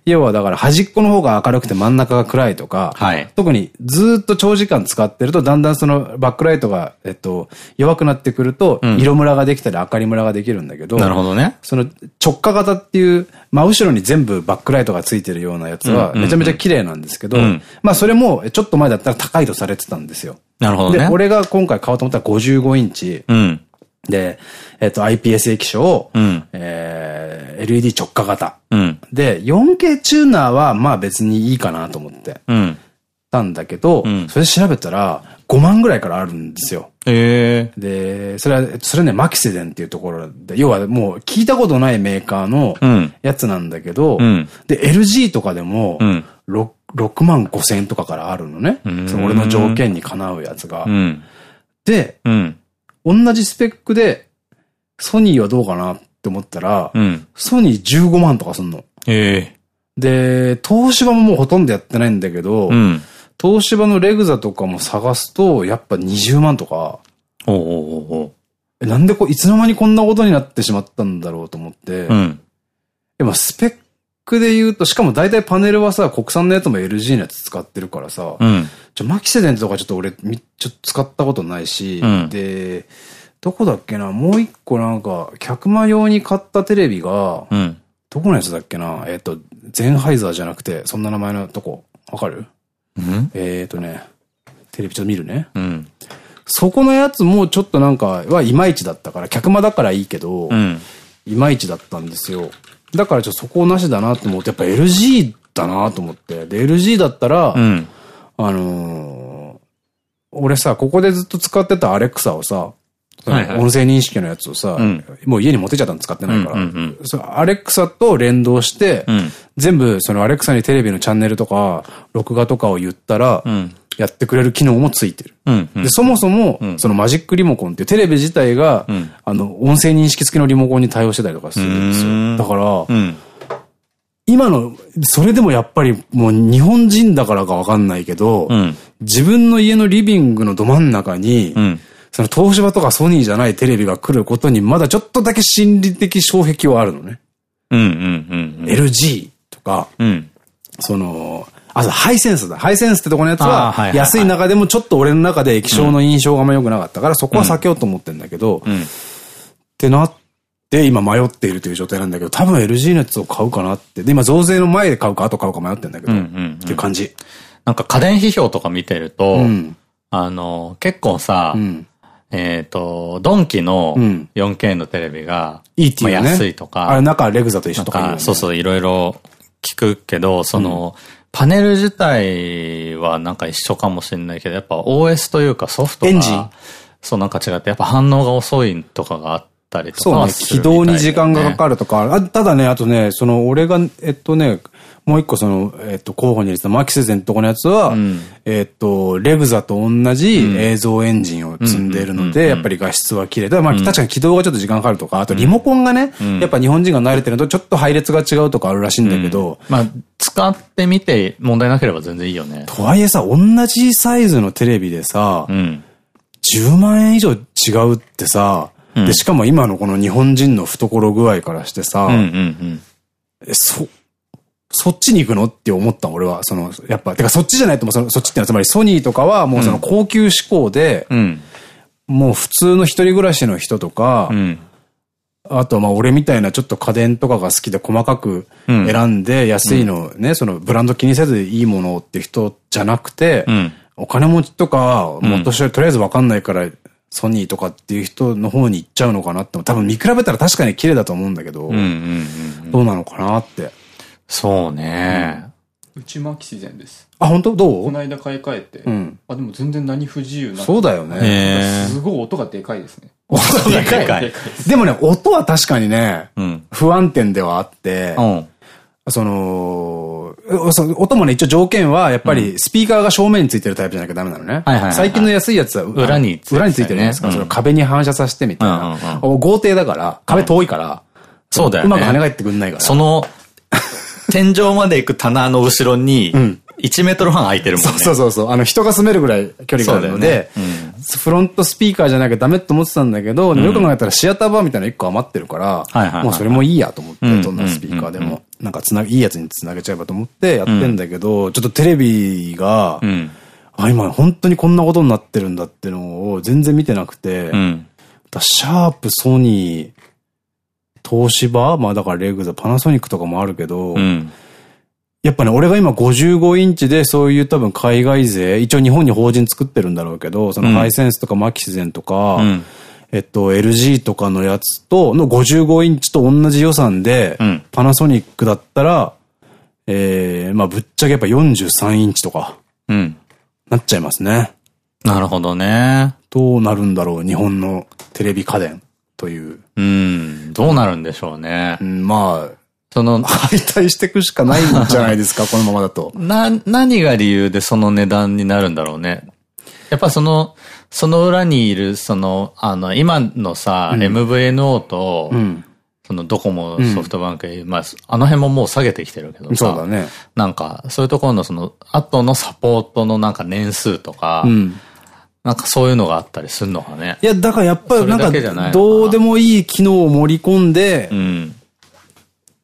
要はだから端っこの方が明るくて真ん中が暗いとか、特にずっと長時間使ってると、だんだんそのバックライトが、えっと、弱くなってくると、色ムラができたり明かりムラができるんだけど、なるほどね。その直下型っていう、真後ろに全部バックライトがついてるようなやつは、めちゃめちゃ綺麗なんですけど、まあそれもちょっと前だったら高いとされてたんですよ。なるほどね。で、俺が今回買おうと思ったら55インチ。うん。で、えっと、IPS 液晶、うん、えー、LED 直下型。うん、で、4K チューナーは、まあ別にいいかなと思って。うん。たんだけど、うん、それ調べたら、5万ぐらいからあるんですよ。ええー。で、それは、それね、マキセデンっていうところで、要はもう聞いたことないメーカーのやつなんだけど、うん、で、LG とかでも、6、6万5千円とかからあるのね。その俺の条件にかなうやつが。うん、で、うん、同じスペックで、ソニーはどうかなって思ったら、うん、ソニー15万とかすんの。ええー。で、東芝ももうほとんどやってないんだけど、うん、東芝のレグザとかも探すと、やっぱ20万とか。おおおおなんでこ、いつの間にこんなことになってしまったんだろうと思って。うん。でもスペックで言うと、しかも大体パネルはさ、国産のやつも LG のやつ使ってるからさ、うん、ちょ、マキセデンとかちょっと俺、ちょっと使ったことないし、うん、で、どこだっけな？もう一個なんか、客間用に買ったテレビが、うん、どこのやつだっけな？えっ、ー、と、ゼンハイザーじゃなくて、そんな名前のとこ、わかる？うん、えっとね、テレビちょっと見るね。うん、そこのやつもちょっとなんかはいまいちだったから、客間だからいいけど、いまいちだったんですよ。だからちょっとそこなしだなと思って、やっぱ LG だなと思って。で、LG だったら、うん、あのー、俺さ、ここでずっと使ってたアレクサをさ、音声認識のやつをさ、うん、もう家に持ってちゃったの使ってないから、アレクサと連動して、うん、全部そのアレクサにテレビのチャンネルとか、録画とかを言ったら、うん。やってくれる機能もついてる。で、そもそも、そのマジックリモコンってテレビ自体が、あの、音声認識付きのリモコンに対応してたりとかするんですよ。だから、今の、それでもやっぱりもう日本人だからかわかんないけど、自分の家のリビングのど真ん中に、その東芝とかソニーじゃないテレビが来ることにまだちょっとだけ心理的障壁はあるのね。LG とか、その、あ、そう、ハイセンスだ。ハイセンスってとこのやつは、安い中でもちょっと俺の中で液晶の印象があんま良くなかったから、そこは避けようと思ってんだけど、ってなって今迷っているという状態なんだけど、多分 LG のやつを買うかなって。で、今増税の前で買うか後買うか迷ってんだけど、っていう感じ。なんか家電批評とか見てると、あの、結構さ、えっと、ドンキの 4K のテレビが、いいっていうね。安いとか。あれ中レグザと一緒とか、そうそう、いろいろ聞くけど、その、パネル自体はなんか一緒かもしれないけど、やっぱ OS というかソフトが、エンジン。そうなんか違って、やっぱ反応が遅いとかがあったりとかそうね、起動に時間がかかるとか、あただね、あとね、その俺が、えっとね、もう一個その、えっと、候補に入れてたマキセゼンとこのやつは、うん、えっと、レグザと同じ映像エンジンを積んでいるので、やっぱり画質は綺麗だ。まあ、確かに起動がちょっと時間かかるとか、あとリモコンがね、うん、やっぱ日本人が慣れてるのとちょっと配列が違うとかあるらしいんだけど、まあ、使ってみて問題なければ全然いいよね。とはいえさ、同じサイズのテレビでさ、うん、10万円以上違うってさ、で、しかも今のこの日本人の懐具合からしてさ、え、そ、そっちに行くの？って思った俺は。その、やっぱ、てかそっちじゃないともその、そっちってのはつまりソニーとかはもうその高級志向で、うん、もう普通の一人暮らしの人とか、うん、あとまあ俺みたいなちょっと家電とかが好きで細かく選んで安いのね、そのブランド気にせずいいものっていう人じゃなくて、お金持ちとか、もっとして、とりあえずわかんないからソニーとかっていう人の方に行っちゃうのかなって、多分見比べたら確かに綺麗だと思うんだけど、どうなのかなって。そうね。内巻自然です。あ、本当？どう？この間買い替えて。うん。あ、でも全然何不自由なそうだよね。すごい音がでかいですね。音がでかい。でもね、音は確かにね、うん、不安定ではあって、うん、その、音もね、一応条件は、やっぱりスピーカーが正面についてるタイプじゃなきゃダメなのね。最近の安いやつは裏に、裏についてるじゃないですか。その壁に反射させてみたいな。豪邸だから、壁遠いから、そうだようまく跳ね返ってくんないから。その、天井まで行く棚の後ろに、1メートル半空いてるもんね。そうそうそう。あの、人が住めるぐらい距離があるので、フロントスピーカーじゃなきゃダメって思ってたんだけど、よく考えたらシアターバーみたいな1個余ってるから、もうそれもいいやと思って、どんなスピーカーでも。なんかつな、いいやつにつなげちゃえばと思ってやってんだけど、ちょっとテレビが、あ、今本当にこんなことになってるんだってのを全然見てなくて、シャープ、ソニー、東芝？まあだからレグザ、パナソニックとかもあるけど、うん、やっぱね、俺が今55インチでそういう多分海外勢、一応日本に法人作ってるんだろうけど、そのハイセンスとかマキシゼンとか、うん、えっと、LG とかのやつと、の55インチと同じ予算で、うん、パナソニックだったら、ええー、まあぶっちゃけやっぱ43インチとか、うん、なっちゃいますね。なるほどね。どうなるんだろう、日本のテレビ家電。という。うん、どうなるんでしょうね。うん、まあ、その、敗退していくしかないんじゃないですか、このままだと。な、何が理由でその値段になるんだろうね。やっぱその、その裏にいる、その、あの、今のさ、うん、MVNO と、うん、そのドコモ、ソフトバンク、うん、まあ、あの辺ももう下げてきてるけどさ。そうだね。なんか、そういうところのその、後のサポートのなんか年数とか、うん、なんかそういうのがあったりするのかね。いや、だからやっぱりなんか、どうでもいい機能を盛り込んで、うん、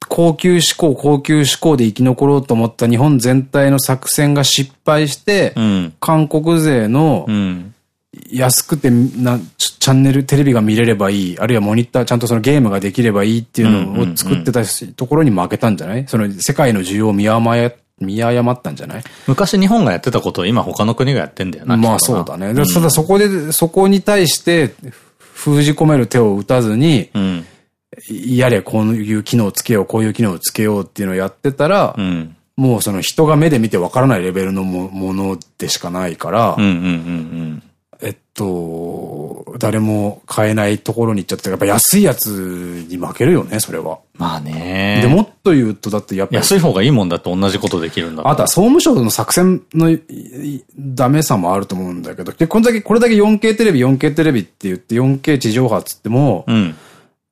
高級志向、高級志向で生き残ろうと思った日本全体の作戦が失敗して、うん、韓国勢の、安くてな、チャンネル、テレビが見れればいい、あるいはモニター、ちゃんとそのゲームができればいいっていうのを作ってたところに負けたんじゃない？その世界の需要を見誤見誤ったんじゃない？昔日本がやってたことを今他の国がやってんだよな。まあそうだね。うん、ただそこで、そこに対して封じ込める手を打たずに、うん、やれこういう機能をつけよう、こういう機能をつけようっていうのをやってたら、うん、もうその人が目で見てわからないレベルのものでしかないから、えっと、誰も買えないところに行っちゃって、やっぱ安いやつに負けるよね、それは。まあね。で、もっと言うと、だってやっぱ安い方がいいもんだって同じことできるんだあとは総務省の作戦のダメさもあると思うんだけど、で、これだけ、これだけ 4K テレビ、4K テレビって言って 4K 地上波っつっても、うん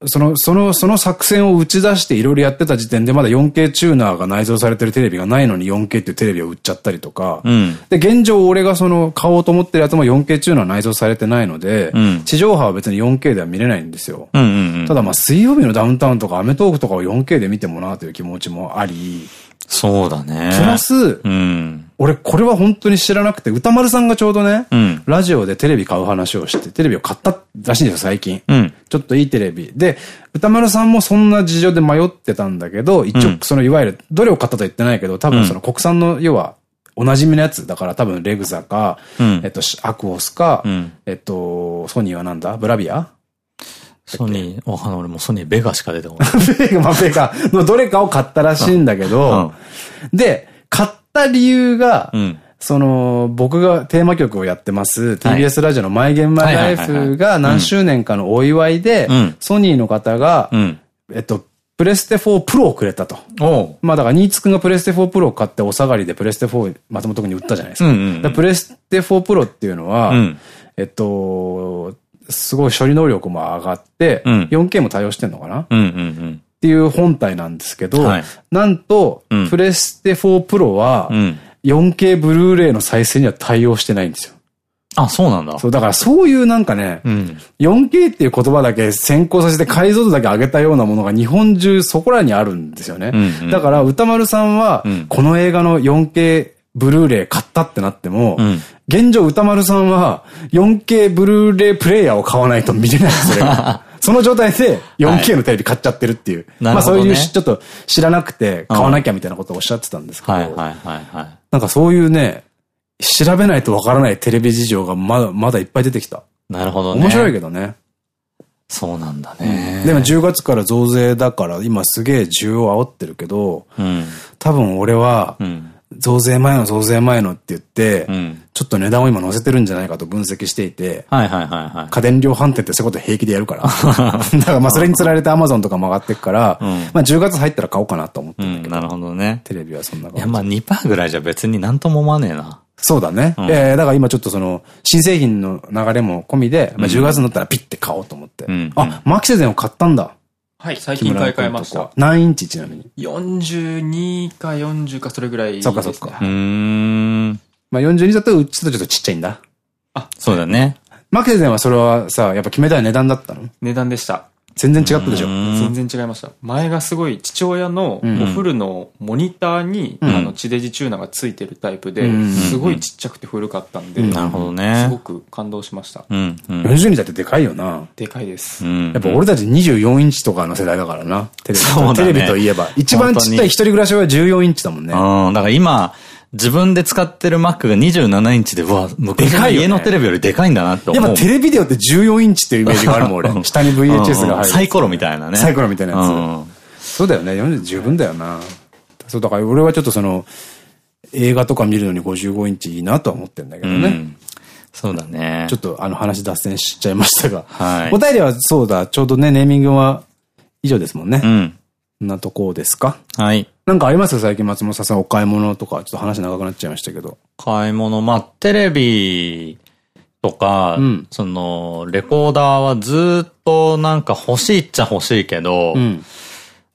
その、その、その作戦を打ち出していろいろやってた時点でまだ 4K チューナーが内蔵されてるテレビがないのに 4K っていうテレビを売っちゃったりとか。うん、で、現状俺がその買おうと思ってるやつも 4K チューナー内蔵されてないので、うん、地上波は別に 4K では見れないんですよ。ただまあ水曜日のダウンタウンとかアメトークとかを 4K で見てもなという気持ちもあり。そうだね。プラス、うん、俺これは本当に知らなくて、歌丸さんがちょうどね、うん、ラジオでテレビ買う話をして、テレビを買ったらしいんですよ、最近。うん、ちょっといいテレビ。で、歌丸さんもそんな事情で迷ってたんだけど、一応、そのいわゆる、どれを買ったと言ってないけど、多分その国産の、要は、おなじみのやつ。だから多分レグザか、えっと、アクオスか、えっと、ソニーはなんだ？ブラビア？ソニー、お花俺もソニーベガしか出てこない。ベガ、まあベガのどれかを買ったらしいんだけど、で、買った理由が、その、僕がテーマ曲をやってます、TBS ラジオのマイゲームマイライフが何周年かのお祝いで、ソニーの方が、えっと、プレステ4プロをくれたと。まあだから、ニーツくんがプレステ4プロを買ってお下がりでプレステ4松本くんに売ったじゃないですか。プレステ4プロっていうのは、えっと、すごい処理能力も上がって、うん、4K も対応してんのかな？っていう本体なんですけど、はい、なんと、うん、プレステ4プロは、4K ブルーレイの再生には対応してないんですよ。あ、そうなんだ。そう、だからそういうなんかね、うん、4K っていう言葉だけ先行させて解像度だけ上げたようなものが日本中そこらにあるんですよね。だから歌丸さんは、この映画の 4K ブルーレイ買ったってなっても、うん、現状歌丸さんは 4K ブルーレイプレイヤーを買わないと見れないそれが。その状態で 4K のテレビ買っちゃってるっていう。はい、まあそういうちょっと知らなくて買わなきゃみたいなことをおっしゃってたんですけど。はいはいはいはい。なんかそういうね、調べないとわからないテレビ事情がまだ、まだいっぱい出てきた。なるほどね。面白いけどね。そうなんだね。でも10月から増税だから今すげえ需要煽ってるけど、うん、多分俺は、増税前の増税前のって言って、うん、ちょっと値段を今乗せてるんじゃないかと分析していて、はいはいはいはい。家電量販店ってそういうこと平気でやるから。だからまあそれにつられてアマゾンとか曲がってくから、うん、まあ10月入ったら買おうかなと思ってるけど、なるほどね。テレビはそんな感じ。いやまあ2%ぐらいじゃ別になんとも思わねえな。そうだね。うん、えー、だから今ちょっとその、新製品の流れも込みで、まあ、10月になったらピッて買おうと思って。うん、あ、マキセゼンを買ったんだ。はい、最近買い替えました。何インチちなみに ?42 か40かそれぐらい。そっかそっか。うん。まあ42だったらうちとちょっとちっちゃいんだ。あ、そうだね。マキセゼンはそれはさ、やっぱ決めたい値段だったの？値段でした。全然違ったでしょ全然違いました。前がすごい父親のおフルのモニターに、うん、あの地デジチューナーがついてるタイプで、すごいちっちゃくて古かったんで、なるほどね。すごく感動しました。うん。40インチだってでかいよな。でかいです。やっぱ俺たち24インチとかの世代だからな。テレビ。テレビといえば。一番ちっちゃい一人暮らしは14インチだもんね。うん。だから今、自分で使ってる Mac が27インチで、うわ、昔の家のテレビよりでかいんだなって思う。やっぱテレビデオって14インチっていうイメージがあるもん、俺。下に VHS が入る。サイコロみたいなね。サイコロみたいなやつ。そうだよね。40十分だよな。そう、だから俺はちょっとその、映画とか見るのに55インチいいなとは思ってんだけどね。そうだね。ちょっとあの話脱線しちゃいましたが。はい。お便りはそうだ、ちょうどね、ネーミングは以上ですもんね。うん。なとこですか？はい。なんかあります？最近松本さんお買い物とか、ちょっと話長くなっちゃいましたけど。買い物、まあ、テレビとか、うん、その、レコーダーはずっとなんか欲しいっちゃ欲しいけど、うん、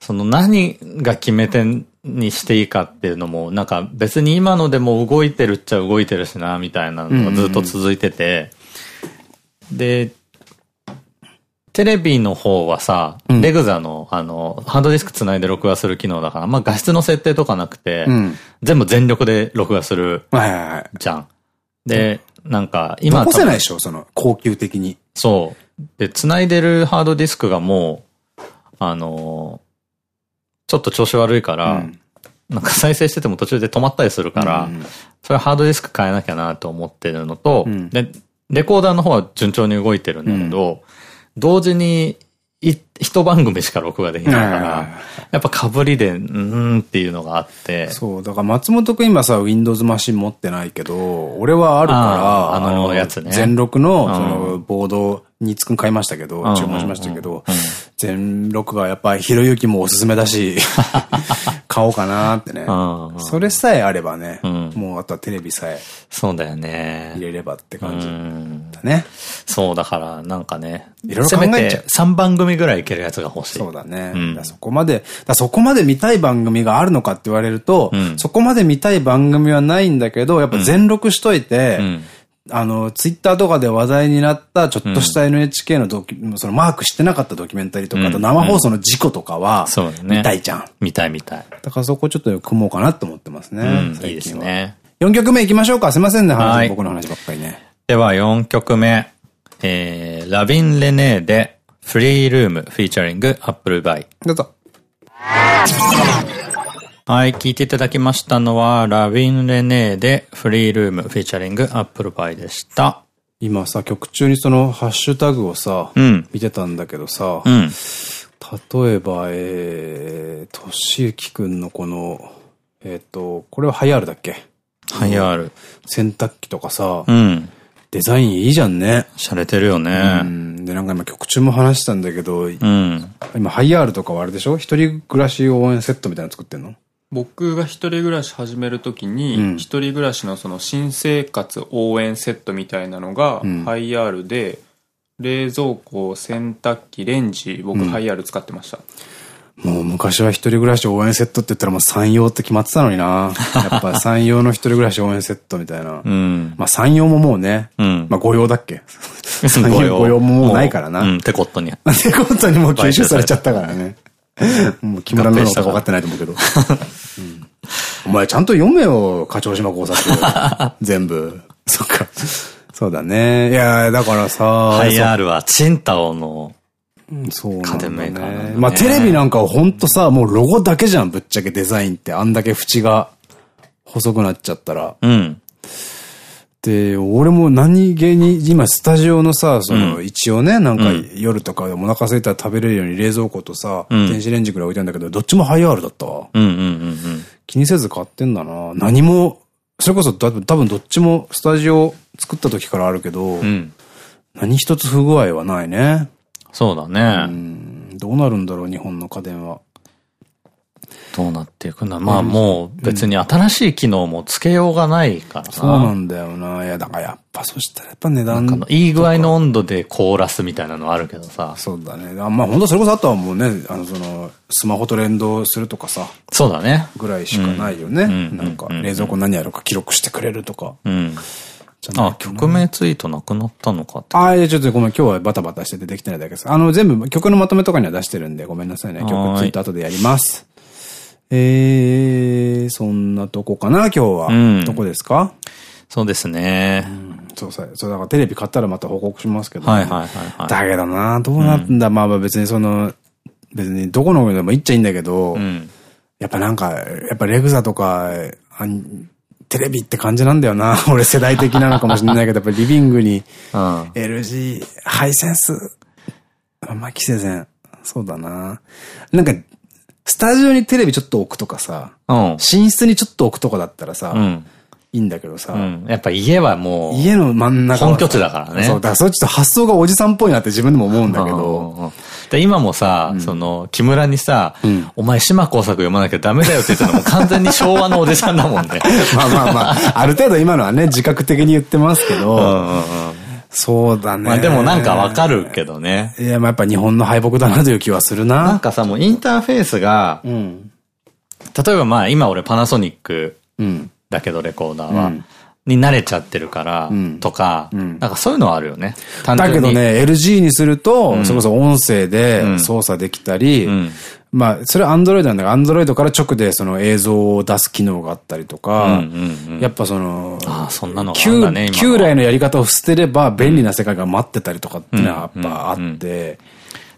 その何が決め手にしていいかっていうのも、なんか別に今のでも動いてるっちゃ動いてるしな、みたいなのがずっと続いてて、で、テレビの方はさ、うん、レグザの、あの、ハードディスク繋いで録画する機能だから、まあ画質の設定とかなくて、うん、全部全力で録画する。じゃん。で、なんか、今。残せないでしょ？その、高級的に。そう。で、繋いでるハードディスクがもう、あのちょっと調子悪いから、うん、なんか再生してても途中で止まったりするから、うん、それハードディスク変えなきゃなと思ってるのと、で、レコーダーの方は順調に動いてるんだけど、同時に一番組しか録画できないから、やっぱ被りで、うんっていうのがあって。そう、だから松本くん今さ、Windows マシン持ってないけど、俺はあるから、あのやつね。全録の、その、ボード、につくん買いましたけど、注文しましたけど、全録がやっぱりひろゆきもおすすめだし、買おうかなってね。それさえあればね、もうあとはテレビさえ。そうだよね。入れればって感じだね。そうだから、なんかね。いろいろ考えちゃう。3番組ぐらいいけるやつが欲しい。そうだね。そこまで、そこまで見たい番組があるのかって言われると、そこまで見たい番組はないんだけど、やっぱ全録しといて、あの、ツイッターとかで話題になったちょっとした NHK のドキ、うん、そのマークしてなかったドキュメンタリーとか、あと生放送の事故とかは、見たいじゃん。見たい見たい。だからそこちょっと組もうかなと思ってますね。いいですね。4曲目いきましょうか。すいませんね、話僕の話ばっかりね。では4曲目。えー、 Ravyn Lenae で、 Free Room、featuring、Appleby。どうぞ。はい、聞いていただきましたのは、 Ravyn Lenae で、 Free Room、featuring、Appleby でした。今さ、曲中にそのハッシュタグをさ、うん、見てたんだけどさ、うん、例えば、えー、としゆきくんのこの、えっ、ー、と、これはハイアールだっけ？ハイアール。洗濯機とかさ、うん、デザインいいじゃんね。洒落てるよね。うん。で、なんか今曲中も話したんだけど、うん、今ハイアールとかはあれでしょ？一人暮らし応援セットみたいなの作ってんの？僕が一人暮らし始めるときに、うん、一人暮らしのその新生活応援セットみたいなのが、ハイアールで、冷蔵庫、洗濯機、レンジ、僕ハイアール使ってました。もう昔は一人暮らし応援セットって言ったらもう山陽って決まってたのにな。やっぱ山陽の一人暮らし応援セットみたいな。うん、まあ山陽ももうね、うん、まあ御用だっけ？山陽御用ももうないからな。うん、テコットに。テコットにもう吸収されちゃったからね。もう木村なのか分かってないと思うけど。うん、お前ちゃんと読めよ、課長島工作。全部。そっか。そうだね。いやだからさ。ハイアールはチンタオのそう家電メーカー、ね。まあテレビなんかはほんとさ、もうロゴだけじゃん、ぶっちゃけデザインって。あんだけ縁が細くなっちゃったら。うん。で、俺も何気に、今スタジオのさ、その、一応ね、なんか夜とかでお腹空いたら食べれるように冷蔵庫とさ、電子レンジくらい置いてんだけど、どっちもハイアールだったわ。気にせず買ってんだな。何も、それこそ多分どっちもスタジオ作った時からあるけど、何一つ不具合はないね。そうだね。どうなるんだろう、日本の家電は。どうなっていくんだ。まあもう別に新しい機能もつけようがないからな。そうなんだよな。いや、だからやっぱそしたらやっぱ値段。いい具合の温度で凍らすみたいなのあるけどさ。そうだね。あまあ本当それこそあとはもうね、あのその、スマホと連動するとかさ。そうだね。ぐらいしかないよね。なんか冷蔵庫何やるか記録してくれるとか。うん。あ、曲名ツイートなくなったのかああ、いや、ちょっとごめん、今日はバタバタしててできてないだけです。あの、全部曲のまとめとかには出してるんで、ごめんなさいね。曲ツイート後でやります。えー、そんなとこかな、今日は。うん、どこですか？そうですね。うん、そうそう、そう、だからテレビ買ったらまた報告しますけど、ね。はいはいはい、はい。だけどな、どうなんだ、うん、まあ別にその、別にどこのでも行っちゃいいんだけど、うん、やっぱなんか、やっぱレグザとか、テレビって感じなんだよな。俺世代的なのかもしれないけど、やっぱリビングに、LG、ハイセンス、あんま規制線。そうだな。なんか、スタジオにテレビちょっと置くとかさ、うん、寝室にちょっと置くとかだったらさ、うんいいんだけどさ。うん、やっぱ家はもう。家の真ん中。本拠地だからね。そう、だからそれちょっと発想がおじさんっぽいなって自分でも思うんだけど。で、今もさ、うん、その、木村にさ、うん、お前島工作読まなきゃダメだよって言ったのも完全に昭和のおじさんだもんね。まあまあまあ、ある程度今のはね、自覚的に言ってますけど。そうだね。まあでもなんかわかるけどね。いや、まあやっぱ日本の敗北だなという気はするな。なんかさ、もうインターフェースが、うん、例えばまあ今俺パナソニックだけどレコーダーは、うん。に慣れちゃってるから、とか、なんかそういうのはあるよね。だけどね、LG にすると、それこそ音声で操作できたり、まあ、それはアンドロイドなんだけど、アンドロイドから直でその映像を出す機能があったりとか、やっぱその、あそんなの旧来のやり方を捨てれば便利な世界が待ってたりとかっていうのはやっぱあって、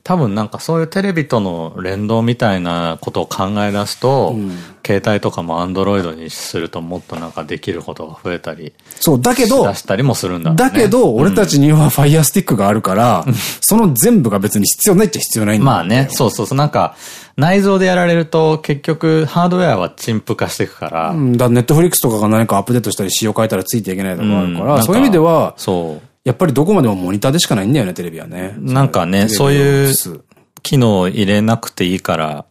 多分なんかそういうテレビとの連動みたいなことを考え出すと、うん、携帯とかもアンドロイドにするともっとなんかできることが増えたり。そう、だけど、出したりもするんだ、ね、だけど、俺たちには ファイヤースティックがあるから、うん、その全部が別に必要ないっちゃ必要ないんだまあね、そうそうそう、なんか、内蔵でやられると結局ハードウェアは陳腐化していくから。うん、だネットフリックスとかが何かアップデートしたり仕様変えたらついていけないとかあるから、うん、そういう意味では、そう。やっぱりどこまでもモニターでしかないんだよね、テレビはね。なんかね、そういう機能入れなくていいから、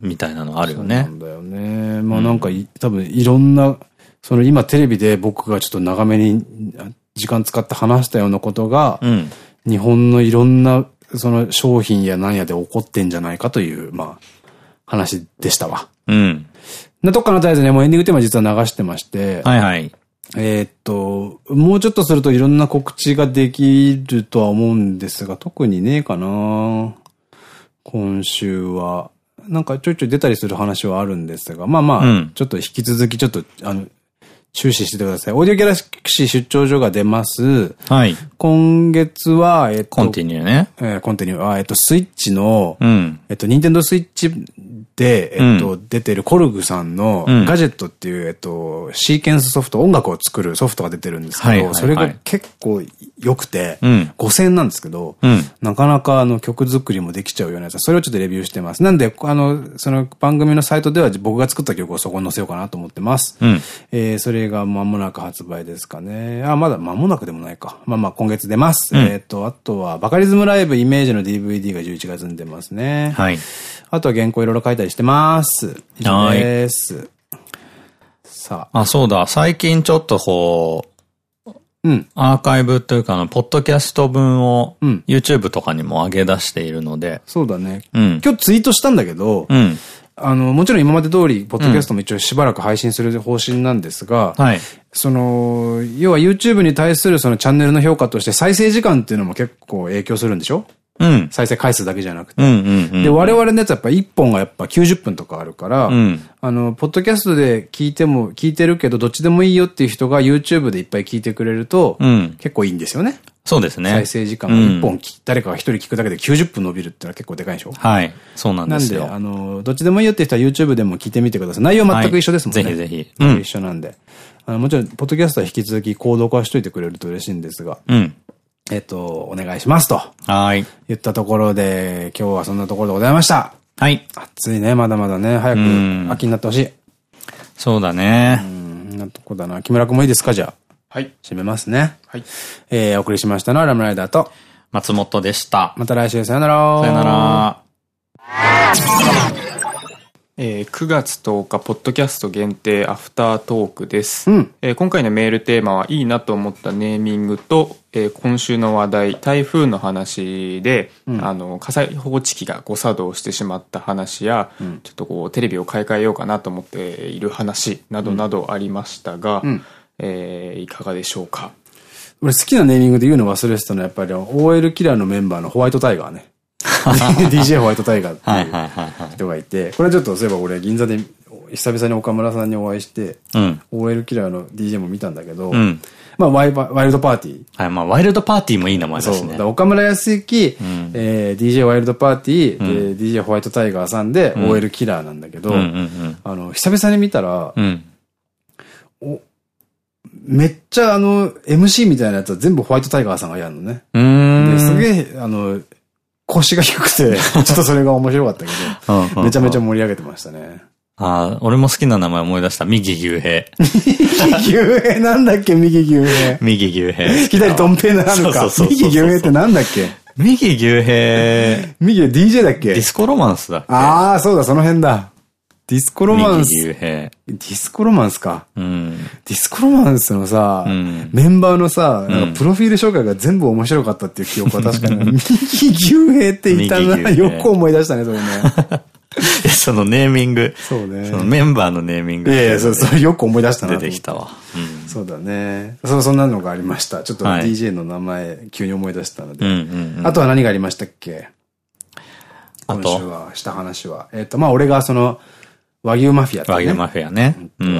みたいなのあるよね。そうなんだよね。まあなんか、うん、多分いろんな、その今テレビで僕がちょっと長めに時間使って話したようなことが、うん、日本のいろんなその商品や何やで起こってんじゃないかという、まあ、話でしたわ。うん。なとこかなとりあえずね、もうエンディングテーマ実は流してまして。はいはい。えっと、もうちょっとするといろんな告知ができるとは思うんですが、特にねえかな今週は。なんかちょいちょい出たりする話はあるんですが、まあまあ、うん、ちょっと引き続きちょっと、あの、注視しててください。オーディオギャラクシー出張所が出ます。はい。今月は、えっと、コンティニューね。えー、コンティニューは、えっと、スイッチの、うん、えっと、ニンテンドースイッチで、えっと、出てるコルグさんのガジェットっていう、えっと、シーケンスソフト、音楽を作るソフトが出てるんですけど、それが結構良くて、5000円なんですけど、なかなかあの曲作りもできちゃうようなやつそれをちょっとレビューしてます。なんで、あの、その番組のサイトでは僕が作った曲をそこに載せようかなと思ってます。うん、えそれが間もなく発売ですかね。あ、まだ間もなくでもないか。まあまあ今月出ます。うん、えっと、あとは、バカリズムライブイメージの DVD が11月に出ますね。はい。あとは原稿いろいろ書いたりしてます。以上です。さあ。あ、そうだ。最近ちょっとこう、アーカイブというか、あの、ポッドキャスト分を、YouTube とかにも上げ出しているので。そうだね。今日ツイートしたんだけど、あの、もちろん今まで通り、ポッドキャストも一応しばらく配信する方針なんですが、はい。その、要は YouTube に対するそのチャンネルの評価として再生時間っていうのも結構影響するんでしょ？うん。再生回数だけじゃなくて。で、我々のやつはやっぱ1本がやっぱ90分とかあるから、うん、あの、ポッドキャストで聞いても、聞いてるけど、どっちでもいいよっていう人が YouTube でいっぱい聞いてくれると、うん、結構いいんですよね。そうですね。再生時間が1本、うん、誰かが1人聞くだけで90分伸びるってのは結構でかいでしょはい。そうなんですよ。なんで、あの、どっちでもいいよって人は YouTube でも聞いてみてください。内容全く一緒ですもんね。はい、ぜひぜひ。一緒なんで。あの、もちろん、ポッドキャストは引き続き行動化しといてくれると嬉しいんですが。うん。えっと、お願いしますと。はい。言ったところで、今日はそんなところでございました。はい。暑いね、まだまだね。早く秋になってほしい。そうだね。うん、なとこだな。木村君もいいですか？じゃあ。はい。締めますね。はい。えー、お送りしましたのはラムライダーと、松本でした。また来週さよなら。さよなら。えー、9月10日、ポッドキャスト限定アフタートークです。うん、えー、今回のメールテーマはいいなと思ったネーミングと、えー、今週の話題、台風の話で、うん、あの、火災報知器が誤作動してしまった話や、うん、ちょっとこう、テレビを買い替えようかなと思っている話などなどありましたが、うん、えいかがでしょうか？俺好きなネーミングで言うの忘れてたのはやっぱり OL キラーのメンバーのホワイトタイガーね。DJ ホワイトタイガーっていう人がいて、これちょっとそういえば俺銀座で久々に岡村さんにお会いして、うん、OL キラーの DJ も見たんだけど、うん、まあワイワイルドパーティー。はい、まあワイルドパーティーもいい名前だしね。そう。岡村康之、うん、えー、DJ ワイルドパーティー、うん、DJ ホワイトタイガーさんで OL キラーなんだけど、あの、久々に見たら、うん、おめっちゃあの、MC みたいなやつは全部ホワイトタイガーさんがやるのね。ですげえ、あの、腰が低くて、ちょっとそれが面白かったけど、めちゃめちゃ盛り上げてましたね。ああ、俺も好きな名前思い出した。右牛平。右牛平なんだっけ？右牛平。右牛平。左ドンペなのか。右牛平ってなんだっけ？右牛平。右 DJ だっけ？ディスコロマンスだっけ？ああ、そうだ、その辺だ。ディスコロマンス。ディスコロマンスか。うん、ディスコロマンスのさ、うん、メンバーのさ、なんかプロフィール紹介が全部面白かったっていう記憶は確かに。右牛平って言ったな。よく思い出したね、それね。そのネーミング。そうね。そのメンバーのネーミング。いやいや、そう、それよく思い出したな。出てきたわ。うん、そうだね。そう、そんなのがありました。ちょっと DJ の名前、急に思い出したので。あとは何がありましたっけ？今週は、した話は。えっと、まあ、俺がその、和牛マフィア、ね、和牛マフィアね。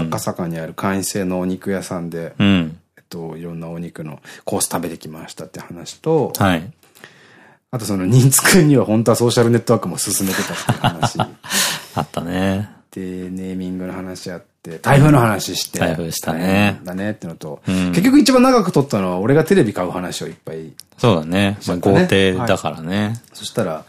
赤坂にある会員制のお肉屋さんで、うん、えっと、いろんなお肉のコース食べてきましたって話と、はい。あとその、人津くんには本当はソーシャルネットワークも進めてたっていう話。あったね。で、ネーミングの話あって、台風の話して。台風したね。だねってのと、うん、結局一番長く撮ったのは俺がテレビ買う話をいっぱい、そうだね。まあ、豪邸だからね。はい、そしたら、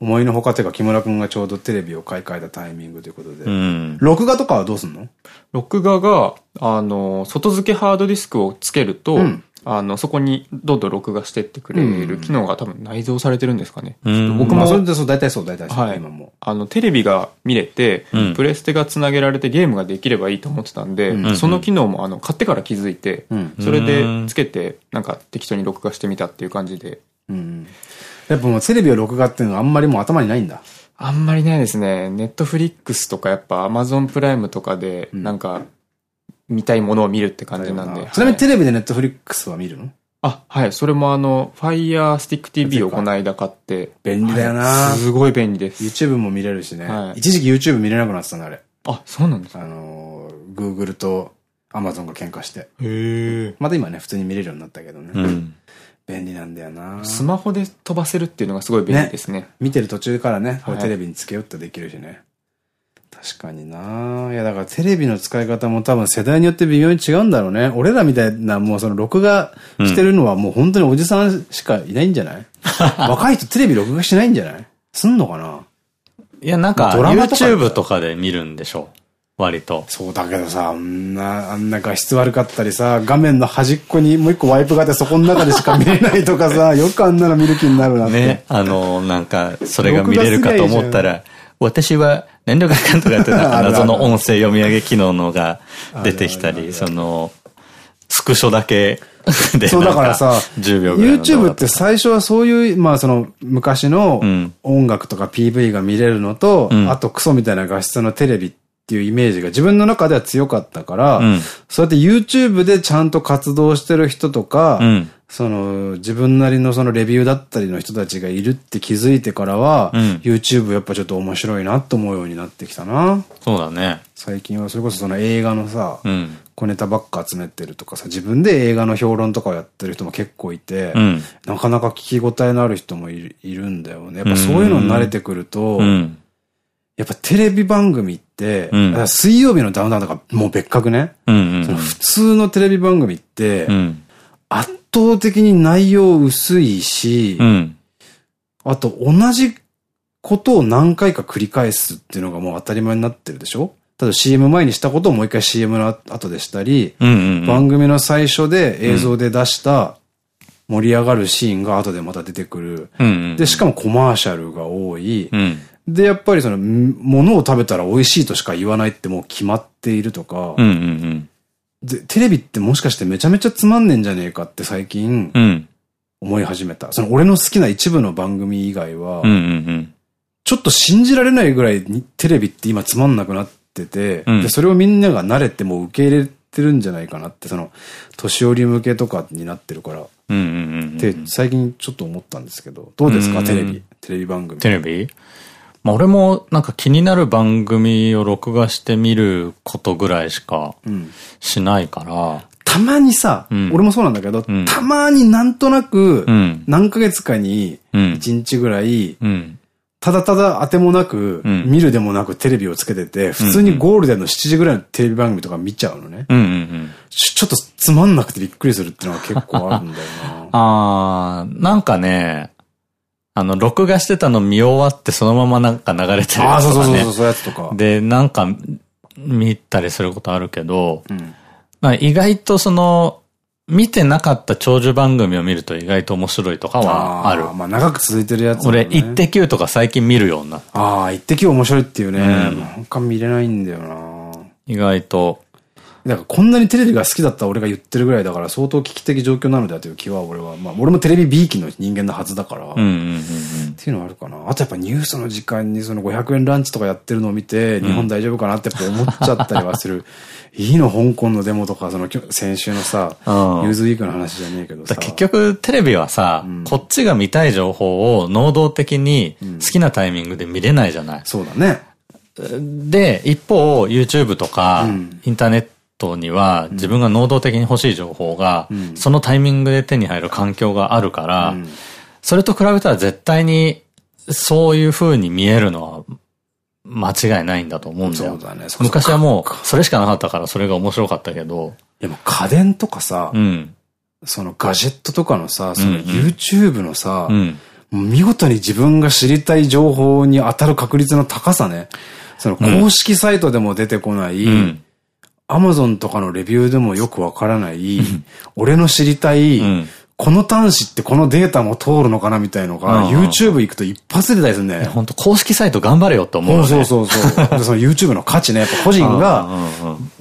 思いのほかてか木村くんがちょうどテレビを買い替えたタイミングということで。うん、録画とかはどうすんの？録画が、あの、外付けハードディスクをつけると、うん、あの、そこにどんどん録画してってくれる機能が多分内蔵されてるんですかね。僕も。それでそう、大体そう、大体そう、はい、今も。あの、テレビが見れて、うん、プレステが繋げられてゲームができればいいと思ってたんで、うん、その機能もあの、買ってから気づいて、うん、それでつけて、なんか適当に録画してみたっていう感じで。うんやっぱもうテレビを録画っていうのはあんまりもう頭にないんだ。あんまりないですね。ネットフリックスとかやっぱアマゾンプライムとかで、なんか、見たいものを見るって感じなんで。ちなみにテレビでネットフリックスは見るの？あ、はい。それもあの、Fire Stick TV をこの間買って。便利だよな、はい、すごい便利です。YouTube も見れるしね。はい、一時期 YouTube 見れなくなってたのあれ。あ、そうなんですか？あの、Google と Amazon が喧嘩して。へえ。また今ね、普通に見れるようになったけどね。うん。便利なんだよな。スマホで飛ばせるっていうのがすごい便利ですね。ね。見てる途中からね、これテレビにつけようとできるしね。確かにな。いや、だからテレビの使い方も多分世代によって微妙に違うんだろうね。俺らみたいな、もうその録画してるのはもう本当におじさんしかいないんじゃない、うん、若い人テレビ録画しないんじゃない？すんのかな？いや、なんか、YouTube とかで見るんでしょ割と。そうだけどさ、あんな、あんな画質悪かったりさ、画面の端っこにもう一個ワイプがあってそこの中でしか見れないとかさ、よくあんなの見る気になるなって。ね、あの、なんか、それが見れるかと思ったら、私は、何度かかんとかって謎 の音声読み上げ機能のが出てきたり、その、スクショだけ で。そうだからさ、10秒ぐらい YouTube って最初はそういう、まあその昔の音楽とか PV が見れるのと、うん、あとクソみたいな画質のテレビっていうイメージが自分の中では強かったから、うん、そうやって YouTube でちゃんと活動してる人とか、うん、その自分なりのそのレビューだったりの人たちがいるって気づいてからは、うん、YouTube やっぱちょっと面白いなと思うようになってきたな。そうだね。最近はそれこそその映画のさ、小ネタばっか集めてるとかさ、自分で映画の評論とかをやってる人も結構いて、なかなか聞き応えのある人もいるんだよね。やっぱそういうのに慣れてくると、やっぱテレビ番組って、うん、水曜日のダウンタウンとかもう別格ね。普通のテレビ番組って、うん、圧倒的に内容薄いし、うん、あと同じことを何回か繰り返すっていうのがもう当たり前になってるでしょ？ただ CM 前にしたことをもう一回 CM の後でしたり、番組の最初で映像で出した盛り上がるシーンが後でまた出てくる。で、しかもコマーシャルが多い。で、やっぱりその、ものを食べたら美味しいとしか言わないってもう決まっているとか、で、テレビってもしかしてめちゃめちゃつまんねえんじゃねえかって最近、思い始めた。その俺の好きな一部の番組以外は、ちょっと信じられないぐらいにテレビって今つまんなくなってて、うん、で、それをみんなが慣れても受け入れてるんじゃないかなって、その、年寄り向けとかになってるから、って最近ちょっと思ったんですけど、どうですか、テレビ。テレビ番組。テレビ？まあ俺もなんか気になる番組を録画して見ることぐらいしかしないから。うん、たまにさ、うん、俺もそうなんだけど、うん、たまになんとなく、何ヶ月かに1日ぐらい、ただただ当てもなく、見るでもなくテレビをつけてて、普通にゴールデンの7時ぐらいのテレビ番組とか見ちゃうのね。ちょっとつまんなくてびっくりするっていうのが結構あるんだよな。あー、なんかね、あの、録画してたの見終わってそのままなんか流れてるやつとか、ね。あ、そうそうそう、そういうやつとか。で、なんか見たりすることあるけど、うん、まあ意外とその、見てなかった長寿番組を見ると意外と面白いとかはある。あまあ長く続いてるやつ、ね、俺、イッテ Q とか最近見るようになった。ああ、イッテ Q 面白いっていうね。うん、他見れないんだよな意外と。だからこんなにテレビが好きだった俺が言ってるぐらいだから相当危機的状況なのだという気は俺は、まあ俺もテレビ B 期の人間のはずだから、っていうのはあるかな。あとやっぱニュースの時間にその500円ランチとかやってるのを見て、日本大丈夫かなってやっぱ思っちゃったりはする。いいの香港のデモとか、その先週のさ、ニューズウィークの話じゃねえけどさ。結局テレビはさ、うん、こっちが見たい情報を能動的に好きなタイミングで見れないじゃない、うん、そうだね。で、一方、YouTube とか、インターネットトには自分が能動的に欲しい情報が、そのタイミングで手に入る環境があるから、それと比べたら絶対にそういう風に見えるのは間違いないんだと思うんだよ。そうだね。昔はもうそれしかなかったからそれが面白かったけど。でも家電とかさ、うん、そのガジェットとかのさ、その YouTube のさ、うん。見事に自分が知りたい情報に当たる確率の高さね。その公式サイトでも出てこない、うんアマゾンとかのレビューでもよくわからない、俺の知りたい、この端子ってこのデータも通るのかなみたいのが、YouTube 行くと一発で出たりするね。本当公式サイト頑張れよって思う、ね。そうそうそう。その YouTube の価値ね、やっぱ個人が、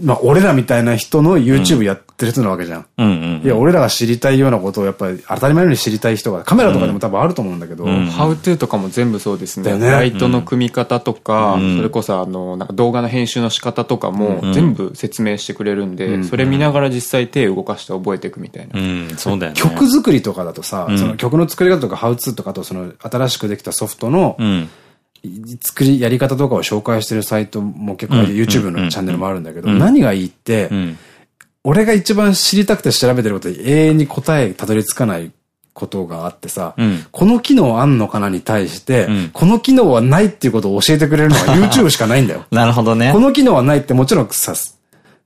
まあ俺らみたいな人の YouTube やってる人なわけじゃん。いや、俺らが知りたいようなことをやっぱり当たり前のように知りたい人が、カメラとかでも多分あると思うんだけど。ハウトゥーとかも全部そうですね。ね。ライトの組み方とか、それこそあの、なんか動画の編集の仕方とかも全部説明してくれるんで、それ見ながら実際手を動かして覚えていくみたいな。そうだよね。曲作りとかだとさ、うん、その曲の作り方とか、ハウツーとかと、その新しくできたソフトの、うん、作り、やり方とかを紹介してるサイトも結構 YouTube のチャンネルもあるんだけど、何がいいって、俺が一番知りたくて調べてることで永遠に答えたどり着かないことがあってさ、うん、この機能あんのかなに対して、うん、この機能はないっていうことを教えてくれるのは YouTube しかないんだよ。なるほどね。この機能はないってもちろんさ、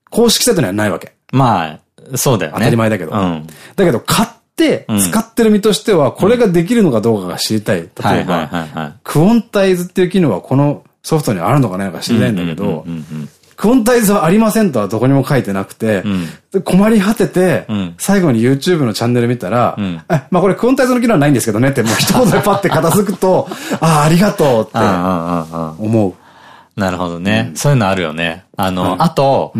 公式サイトにはないわけ。まあ、そうだよね。当たり前だけど。うん、だけど、買っ、使ってる身としては、これができるのかどうかが知りたい。例えば、クオンタイズっていう機能はこのソフトにあるのかないのか知りたいんだけど、クオンタイズはありませんとはどこにも書いてなくて、うん、困り果てて、うん、最後に YouTube のチャンネル見たら、うん、まあこれクオンタイズの機能はないんですけどねって、もう一言でパッて片付くと、ああ、ありがとうって思う。なるほどね。そういうのあるよね。あの、あと、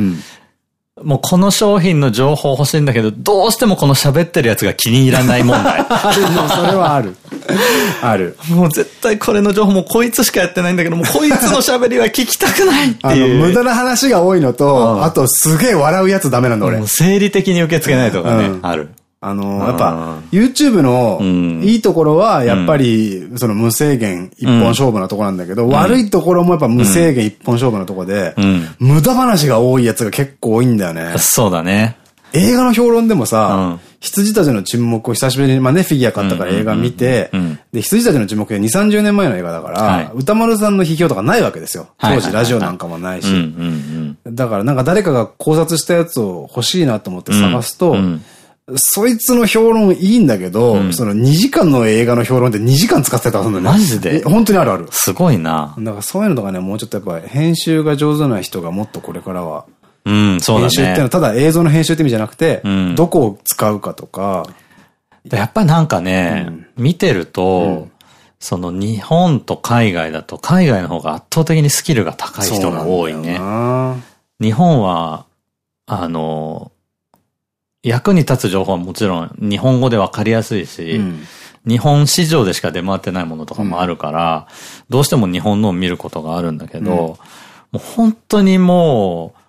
もうこの商品の情報欲しいんだけど、どうしてもこの喋ってるやつが気に入らない問題。それはある。ある。もう絶対これの情報もこいつしかやってないんだけど、もうこいつの喋りは聞きたくないっていう。無駄な話が多いのと、あとすげえ笑うやつダメなんだ俺。生理的に受け付けないとかね、ある。あの、やっぱ、YouTube のいいところは、やっぱり、その無制限一本勝負なところなんだけど、悪いところもやっぱ無制限一本勝負なところで、無駄話が多いやつが結構多いんだよね。そうだね。映画の評論でもさ、羊たちの沈黙を久しぶりに、まあね、フィギュア買ったから映画見て、で、羊たちの沈黙で2、30年前の映画だから、歌丸さんの批評とかないわけですよ。当時ラジオなんかもないし。だからなんか誰かが考察したやつを欲しいなと思って探すと、そいつの評論いいんだけど、うん、その2時間の映画の評論って2時間使ってたんだね。マジで？本当にあるある。すごいな。だからそういうのとかね、もうちょっとやっぱ編集が上手な人がもっとこれからは。うん、そうだね。編集ってのはただ映像の編集って意味じゃなくて、うん、どこを使うかとか。やっぱなんかね、うん、見てると、その日本と海外だと海外の方が圧倒的にスキルが高い人が多いね。日本は、あの、役に立つ情報はもちろん日本語でわかりやすいし、うん、日本市場でしか出回ってないものとかもあるから、うん、どうしても日本のを見ることがあるんだけど、うん、もう本当にもう、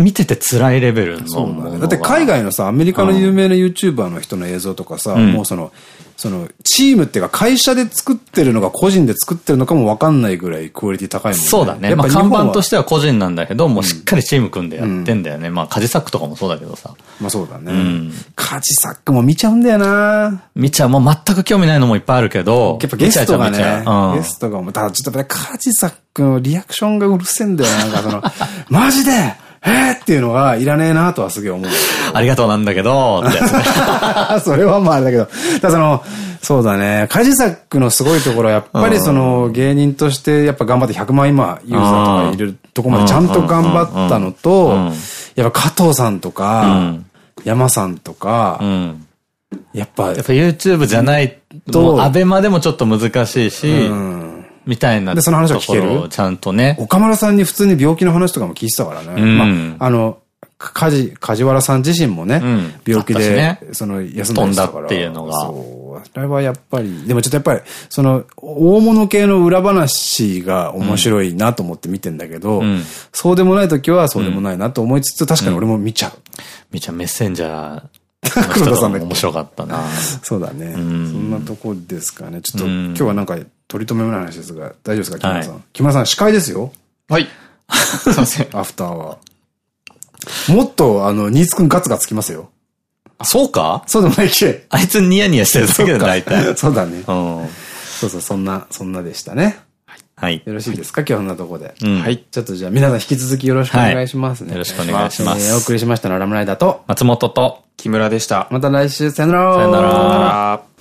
見てて辛いレベルのそうだだって海外のさ、アメリカの有名な YouTuber の人の映像とかさ、もうその、その、チームっていうか会社で作ってるのか個人で作ってるのかもわかんないぐらいクオリティ高いもんね。そうだね。まあ看板としては個人なんだけど、もうしっかりチーム組んでやってんだよね。うん、まあカジサックとかもそうだけどさ。まあそうだね。うん、カジサックも見ちゃうんだよな見ちゃう。もう全く興味ないのもいっぱいあるけど。やっぱゲストがね、うん、ゲストがもう、ただちょっとカジサックのリアクションがうるせえんだよ。なんかその、マジでえーっていうのがいらねえなとはすげえ思う。ありがとうなんだけど、ってやつね。それはまああれだけど。だその、そうだね。カジサックのすごいところは、やっぱりその芸人としてやっぱ頑張って100万今ユーザーとかいるとこまでちゃんと頑張ったのと、やっぱ加藤さんとか、山さんとか、やっぱ、やっぱ YouTube じゃないと、アベマでもちょっと難しいし、みたいな。で、その話を聞けるちゃんとね。岡村さんに普通に病気の話とかも聞いてたからね。まあ、あの、梶、梶原さん自身もね、病気で、その、休んだりしたから。っていうのが。そう。あれはやっぱり、でもちょっとやっぱり、その、大物系の裏話が面白いなと思って見てんだけど、そうでもない時はそうでもないなと思いつつ、確かに俺も見ちゃう。見ちゃう、メッセンジャー。黒田さん面白かったな。そうだね。そんなとこですかね。ちょっと、今日はなんか、取り留めもない話ですが、大丈夫ですか？木村さん。木村さん、司会ですよ。はい。すいません。アフターは。もっと、あの、ニーツくんガツガツきますよ。あ、そうか？そうでもないっけ？あいつニヤニヤしてるだけだ、大体。そうだね。うん。そうそう、そんな、そんなでしたね。はい。よろしいですか？今日はこんなとこで。はい。ちょっとじゃあ皆さん引き続きよろしくお願いしますね。よろしくお願いします。お送りしましたのはラムライダーと、松本と、木村でした。また来週、さよなら。さよなら。